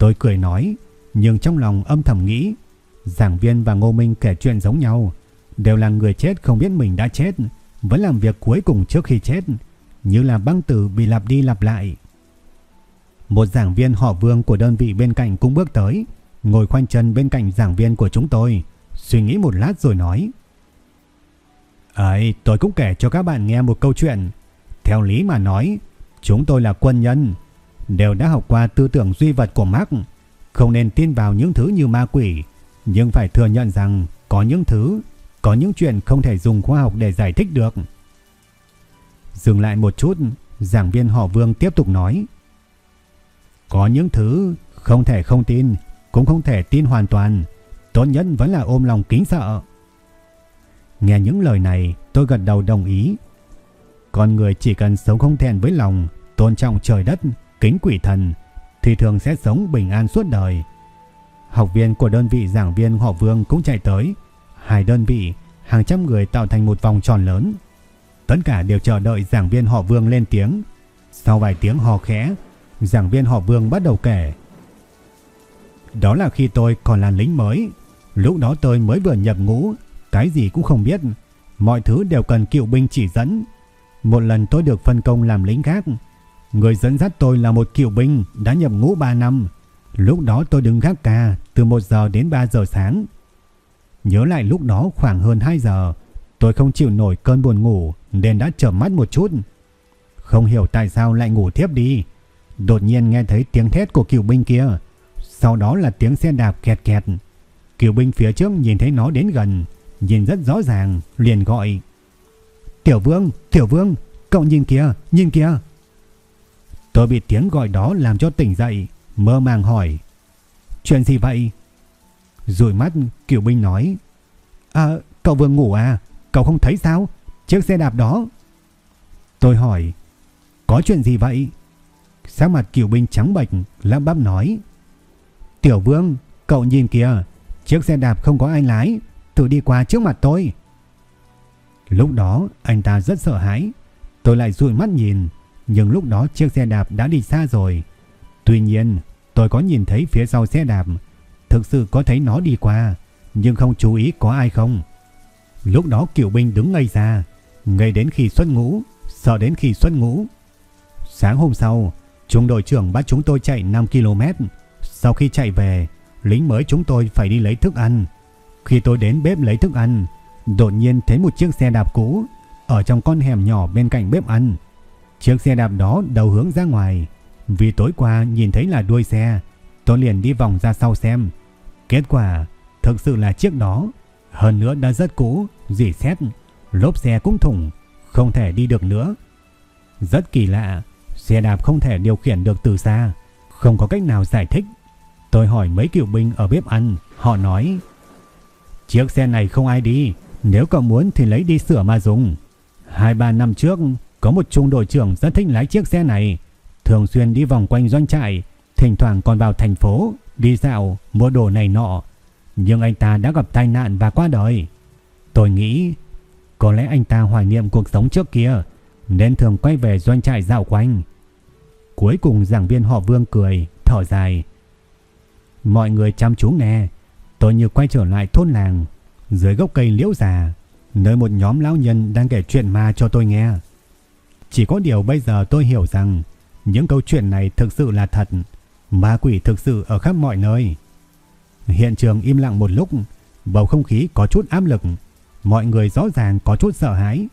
Tôi cười nói, nhưng trong lòng âm thầm nghĩ, giảng viên và Ngô Minh kể chuyện giống nhau, đều là người chết không biết mình đã chết, vẫn làm việc cuối cùng trước khi chết, như là băng tử bị lặp đi lặp lại. Một giảng viên họ Vương của đơn vị bên cạnh cũng bước tới, ngồi khoanh chân bên cạnh giảng viên của chúng tôi, suy nghĩ một lát rồi nói: "Ấy, tôi cũng kể cho các bạn nghe một câu chuyện. Theo lý mà nói, chúng tôi là quân nhân, đều đã học qua tư tưởng duy vật của Marx, không nên tin vào những thứ như ma quỷ, nhưng phải thừa nhận rằng có những thứ có những chuyện không thể dùng khoa học để giải thích được. Dừng lại một chút, giảng viên họ Vương tiếp tục nói. Có những thứ không thể không tin, cũng không thể tin hoàn toàn. Tốt nhất vẫn là ôm lòng kính sợ. Nghe những lời này, tôi gật đầu đồng ý. Con người chỉ cần sống không thèn với lòng, tôn trọng trời đất, kính quỷ thần, thì thường sẽ sống bình an suốt đời. Học viên của đơn vị giảng viên họ Vương cũng chạy tới, hai đơn vị, hàng trăm người tạo thành một vòng tròn lớn. Tất cả đều chờ đợi giảng viên họ Vương lên tiếng. Sau vài tiếng hò khẽ, giảng viên họ Vương bắt đầu kể. Đó là khi tôi còn là lính mới. Lúc đó tôi mới vừa nhập ngũ, cái gì cũng không biết. Mọi thứ đều cần cựu binh chỉ dẫn. Một lần tôi được phân công làm lính gác. Người dẫn dắt tôi là một cựu binh đã nhập ngũ 3 năm. Lúc đó tôi đứng gác ca từ 1 giờ đến 3 giờ sáng. Nhớ lại lúc đó khoảng hơn 2 giờ, tôi không chịu nổi cơn buồn ngủ nên đã chợp mắt một chút. Không hiểu tại sao lại ngủ tiếp đi. Đột nhiên nghe thấy tiếng thét của cựu binh kia, sau đó là tiếng xe đạp kẹt kẹt. Cựu binh phía trước nhìn thấy nó đến gần, nhìn rất rõ ràng, liền gọi. Tiểu vương, tiểu vương, cậu nhìn kìa, nhìn kìa. Tôi bị tiếng gọi đó làm cho tỉnh dậy, mơ màng hỏi. Chuyện gì vậy? Rồi mắt Kiều Binh nói. À, cậu vừa ngủ à? Cậu không thấy sao? Chiếc xe đạp đó. Tôi hỏi. Có chuyện gì vậy? Sáng mặt Kiều Binh trắng bệch, lắp bắp nói. Tiểu Vương, cậu nhìn kìa, chiếc xe đạp không có ai lái, tự đi qua trước mặt tôi. Lúc đó anh ta rất sợ hãi, tôi lại rụi mắt nhìn, nhưng lúc đó chiếc xe đạp đã đi xa rồi. Tuy nhiên, tôi có nhìn thấy phía sau xe đạp, thực sự có thấy nó đi qua, nhưng không chú ý có ai không. Lúc đó cựu Binh đứng ngây ra, ngây đến khi xuất ngũ, sợ đến khi xuất ngũ. Sáng hôm sau, trung đội trưởng bắt chúng tôi chạy 5 km. Sau khi chạy về, lính mới chúng tôi phải đi lấy thức ăn. Khi tôi đến bếp lấy thức ăn, đột nhiên thấy một chiếc xe đạp cũ ở trong con hẻm nhỏ bên cạnh bếp ăn. Chiếc xe đạp đó đầu hướng ra ngoài. Vì tối qua nhìn thấy là đuôi xe, tôi liền đi vòng ra sau xem. Kết quả, thực sự là chiếc đó. Hơn nữa đã rất cũ, dỉ xét, lốp xe cũng thủng, không thể đi được nữa. Rất kỳ lạ, xe đạp không thể điều khiển được từ xa, không có cách nào giải thích. Tôi hỏi mấy cựu binh ở bếp ăn, họ nói Chiếc xe này không ai đi, nếu cậu muốn thì lấy đi sửa mà dùng. Hai ba năm trước, có một trung đội trưởng rất thích lái chiếc xe này, thường xuyên đi vòng quanh doanh trại, thỉnh thoảng còn vào thành phố, đi dạo, mua đồ này nọ. Nhưng anh ta đã gặp tai nạn và qua đời. Tôi nghĩ, có lẽ anh ta hoài niệm cuộc sống trước kia, nên thường quay về doanh trại dạo quanh. Cuối cùng giảng viên họ Vương cười, thở dài. Mọi người chăm chú nghe, tôi như quay trở lại thôn làng, dưới gốc cây liễu già, nơi một nhóm lão nhân đang kể chuyện ma cho tôi nghe. Chỉ có điều bây giờ tôi hiểu rằng những câu chuyện này thực sự là thật, ma quỷ thực sự ở khắp mọi nơi. Hiện trường im lặng một lúc, bầu không khí có chút áp lực, mọi người rõ ràng có chút sợ hãi.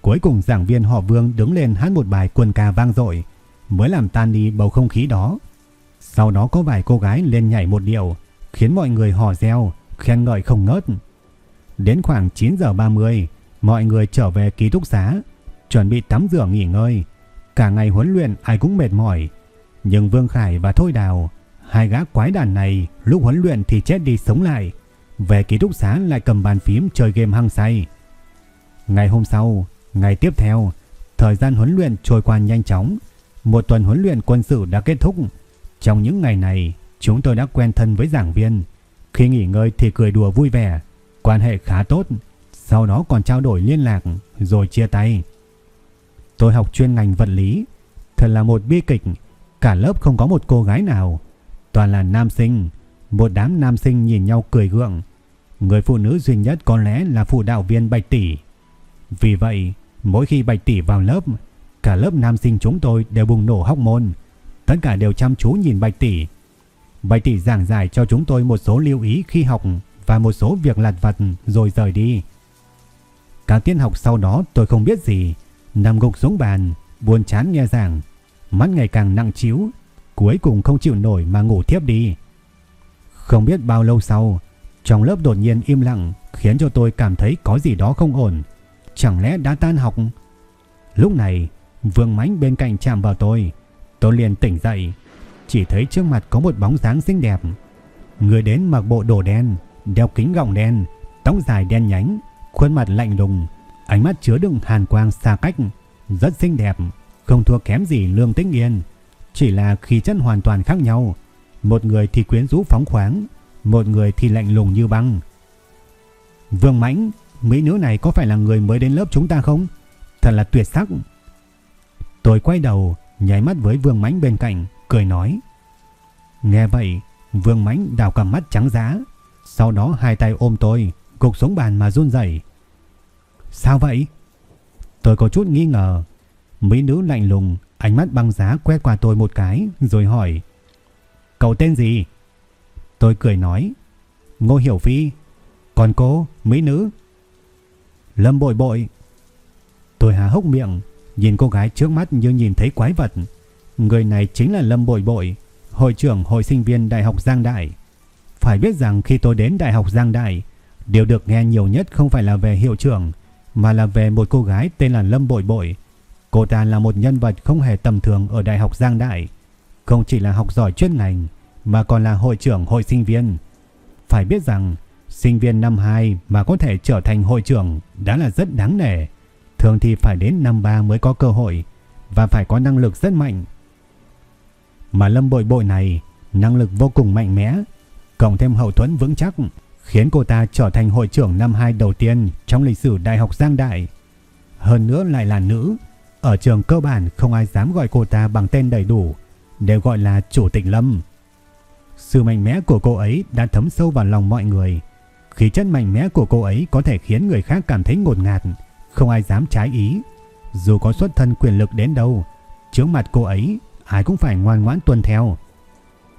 Cuối cùng giảng viên họ Vương đứng lên hát một bài quân ca vang dội, mới làm tan đi bầu không khí đó. Sau đó có vài cô gái lên nhảy một điệu, khiến mọi người hò reo, khen ngợi không ngớt. Đến khoảng 9 giờ 30, mọi người trở về ký túc xá, chuẩn bị tắm rửa nghỉ ngơi. Cả ngày huấn luyện ai cũng mệt mỏi. Nhưng Vương Khải và Thôi Đào, hai gã quái đàn này lúc huấn luyện thì chết đi sống lại. Về ký túc xá lại cầm bàn phím chơi game hăng say. Ngày hôm sau, ngày tiếp theo, thời gian huấn luyện trôi qua nhanh chóng. Một tuần huấn luyện quân sự đã kết thúc. Trong những ngày này, chúng tôi đã quen thân với giảng viên. Khi nghỉ ngơi thì cười đùa vui vẻ, quan hệ khá tốt. Sau đó còn trao đổi liên lạc, rồi chia tay. Tôi học chuyên ngành vật lý, thật là một bi kịch. Cả lớp không có một cô gái nào, toàn là nam sinh. Một đám nam sinh nhìn nhau cười gượng. Người phụ nữ duy nhất có lẽ là phụ đạo viên Bạch Tỷ. Vì vậy, mỗi khi Bạch Tỷ vào lớp, cả lớp nam sinh chúng tôi đều bùng nổ hóc môn. Tất cả đều chăm chú nhìn Bạch Tỷ. Bạch Tỷ giảng giải cho chúng tôi một số lưu ý khi học và một số việc lặt vặt rồi rời đi. Cả tiết học sau đó tôi không biết gì, nằm gục xuống bàn, buồn chán nghe giảng, mắt ngày càng nặng chiếu, cuối cùng không chịu nổi mà ngủ thiếp đi. Không biết bao lâu sau, trong lớp đột nhiên im lặng khiến cho tôi cảm thấy có gì đó không ổn. Chẳng lẽ đã tan học? Lúc này, Vương Mánh bên cạnh chạm vào tôi. Tôi liền tỉnh dậy, chỉ thấy trước mặt có một bóng dáng xinh đẹp. Người đến mặc bộ đồ đen, đeo kính gọng đen, tóc dài đen nhánh, khuôn mặt lạnh lùng, ánh mắt chứa đựng hàn quang xa cách, rất xinh đẹp, không thua kém gì Lương Tĩnh Yên, chỉ là khí chất hoàn toàn khác nhau. Một người thì quyến rũ phóng khoáng, một người thì lạnh lùng như băng. Vương Mãnh, mỹ nữ này có phải là người mới đến lớp chúng ta không? Thật là tuyệt sắc. Tôi quay đầu, nháy mắt với Vương Mãnh bên cạnh, cười nói. Nghe vậy, Vương Mãnh đào cả mắt trắng giá, sau đó hai tay ôm tôi, cục xuống bàn mà run rẩy. Sao vậy? Tôi có chút nghi ngờ. Mỹ nữ lạnh lùng, ánh mắt băng giá quét qua tôi một cái, rồi hỏi. Cậu tên gì? Tôi cười nói. Ngô Hiểu Phi. Còn cô, Mỹ nữ? Lâm bội bội. Tôi há hốc miệng, nhìn cô gái trước mắt như nhìn thấy quái vật. Người này chính là Lâm bội bội, hội trưởng hội sinh viên Đại học Giang Đại. Phải biết rằng khi tôi đến Đại học Giang Đại, điều được nghe nhiều nhất không phải là về hiệu trưởng, mà là về một cô gái tên là Lâm Bội Bội. Cô ta là một nhân vật không hề tầm thường ở Đại học Giang Đại. Không chỉ là học giỏi chuyên ngành mà còn là hội trưởng hội sinh viên. Phải biết rằng sinh viên năm 2 mà có thể trở thành hội trưởng đã là rất đáng nể. Thường thì phải đến năm 3 mới có cơ hội và phải có năng lực rất mạnh. Mà Lâm Bội Bội này năng lực vô cùng mạnh mẽ, cộng thêm hậu thuẫn vững chắc, khiến cô ta trở thành hội trưởng năm 2 đầu tiên trong lịch sử Đại học Giang Đại. Hơn nữa lại là nữ, ở trường cơ bản không ai dám gọi cô ta bằng tên đầy đủ, đều gọi là Chủ tịch Lâm. Sự mạnh mẽ của cô ấy đã thấm sâu vào lòng mọi người. Khí chất mạnh mẽ của cô ấy có thể khiến người khác cảm thấy ngột ngạt, không ai dám trái ý. Dù có xuất thân quyền lực đến đâu, trước mặt cô ấy, ai cũng phải ngoan ngoãn tuân theo.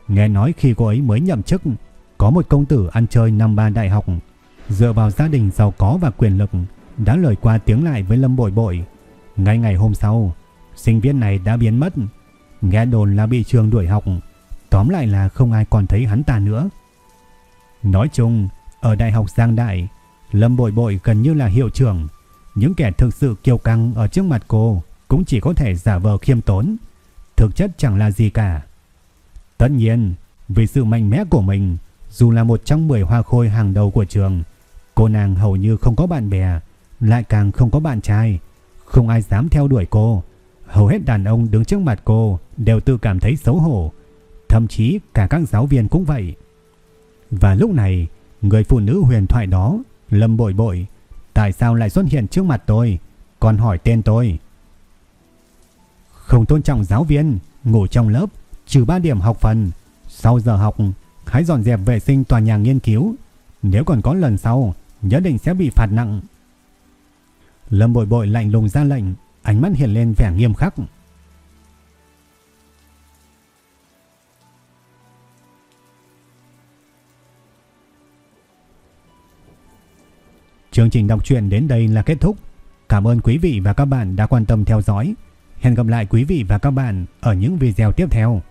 Nghe nói khi cô ấy mới nhậm chức, có một công tử ăn chơi năm ba đại học, dựa vào gia đình giàu có và quyền lực, đã lời qua tiếng lại với Lâm Bội Bội. Ngay ngày hôm sau, sinh viên này đã biến mất, nghe đồn là bị trường đuổi học, tóm lại là không ai còn thấy hắn ta nữa. Nói chung, ở Đại học Giang Đại, Lâm Bội Bội gần như là hiệu trưởng, những kẻ thực sự kiêu căng ở trước mặt cô cũng chỉ có thể giả vờ khiêm tốn, thực chất chẳng là gì cả. Tất nhiên, vì sự mạnh mẽ của mình, dù là một trong 10 hoa khôi hàng đầu của trường, cô nàng hầu như không có bạn bè, lại càng không có bạn trai, không ai dám theo đuổi cô. Hầu hết đàn ông đứng trước mặt cô đều tự cảm thấy xấu hổ, thậm chí cả các giáo viên cũng vậy. Và lúc này, người phụ nữ huyền thoại đó, Lâm Bội Bội, tại sao lại xuất hiện trước mặt tôi, còn hỏi tên tôi? Không tôn trọng giáo viên, ngủ trong lớp, trừ 3 điểm học phần. Sau giờ học, hãy dọn dẹp vệ sinh tòa nhà nghiên cứu. Nếu còn có lần sau, nhất định sẽ bị phạt nặng. Lâm Bội Bội lạnh lùng ra lệnh, ánh mắt hiện lên vẻ nghiêm khắc. Chương trình đọc truyện đến đây là kết thúc. Cảm ơn quý vị và các bạn đã quan tâm theo dõi. Hẹn gặp lại quý vị và các bạn ở những video tiếp theo.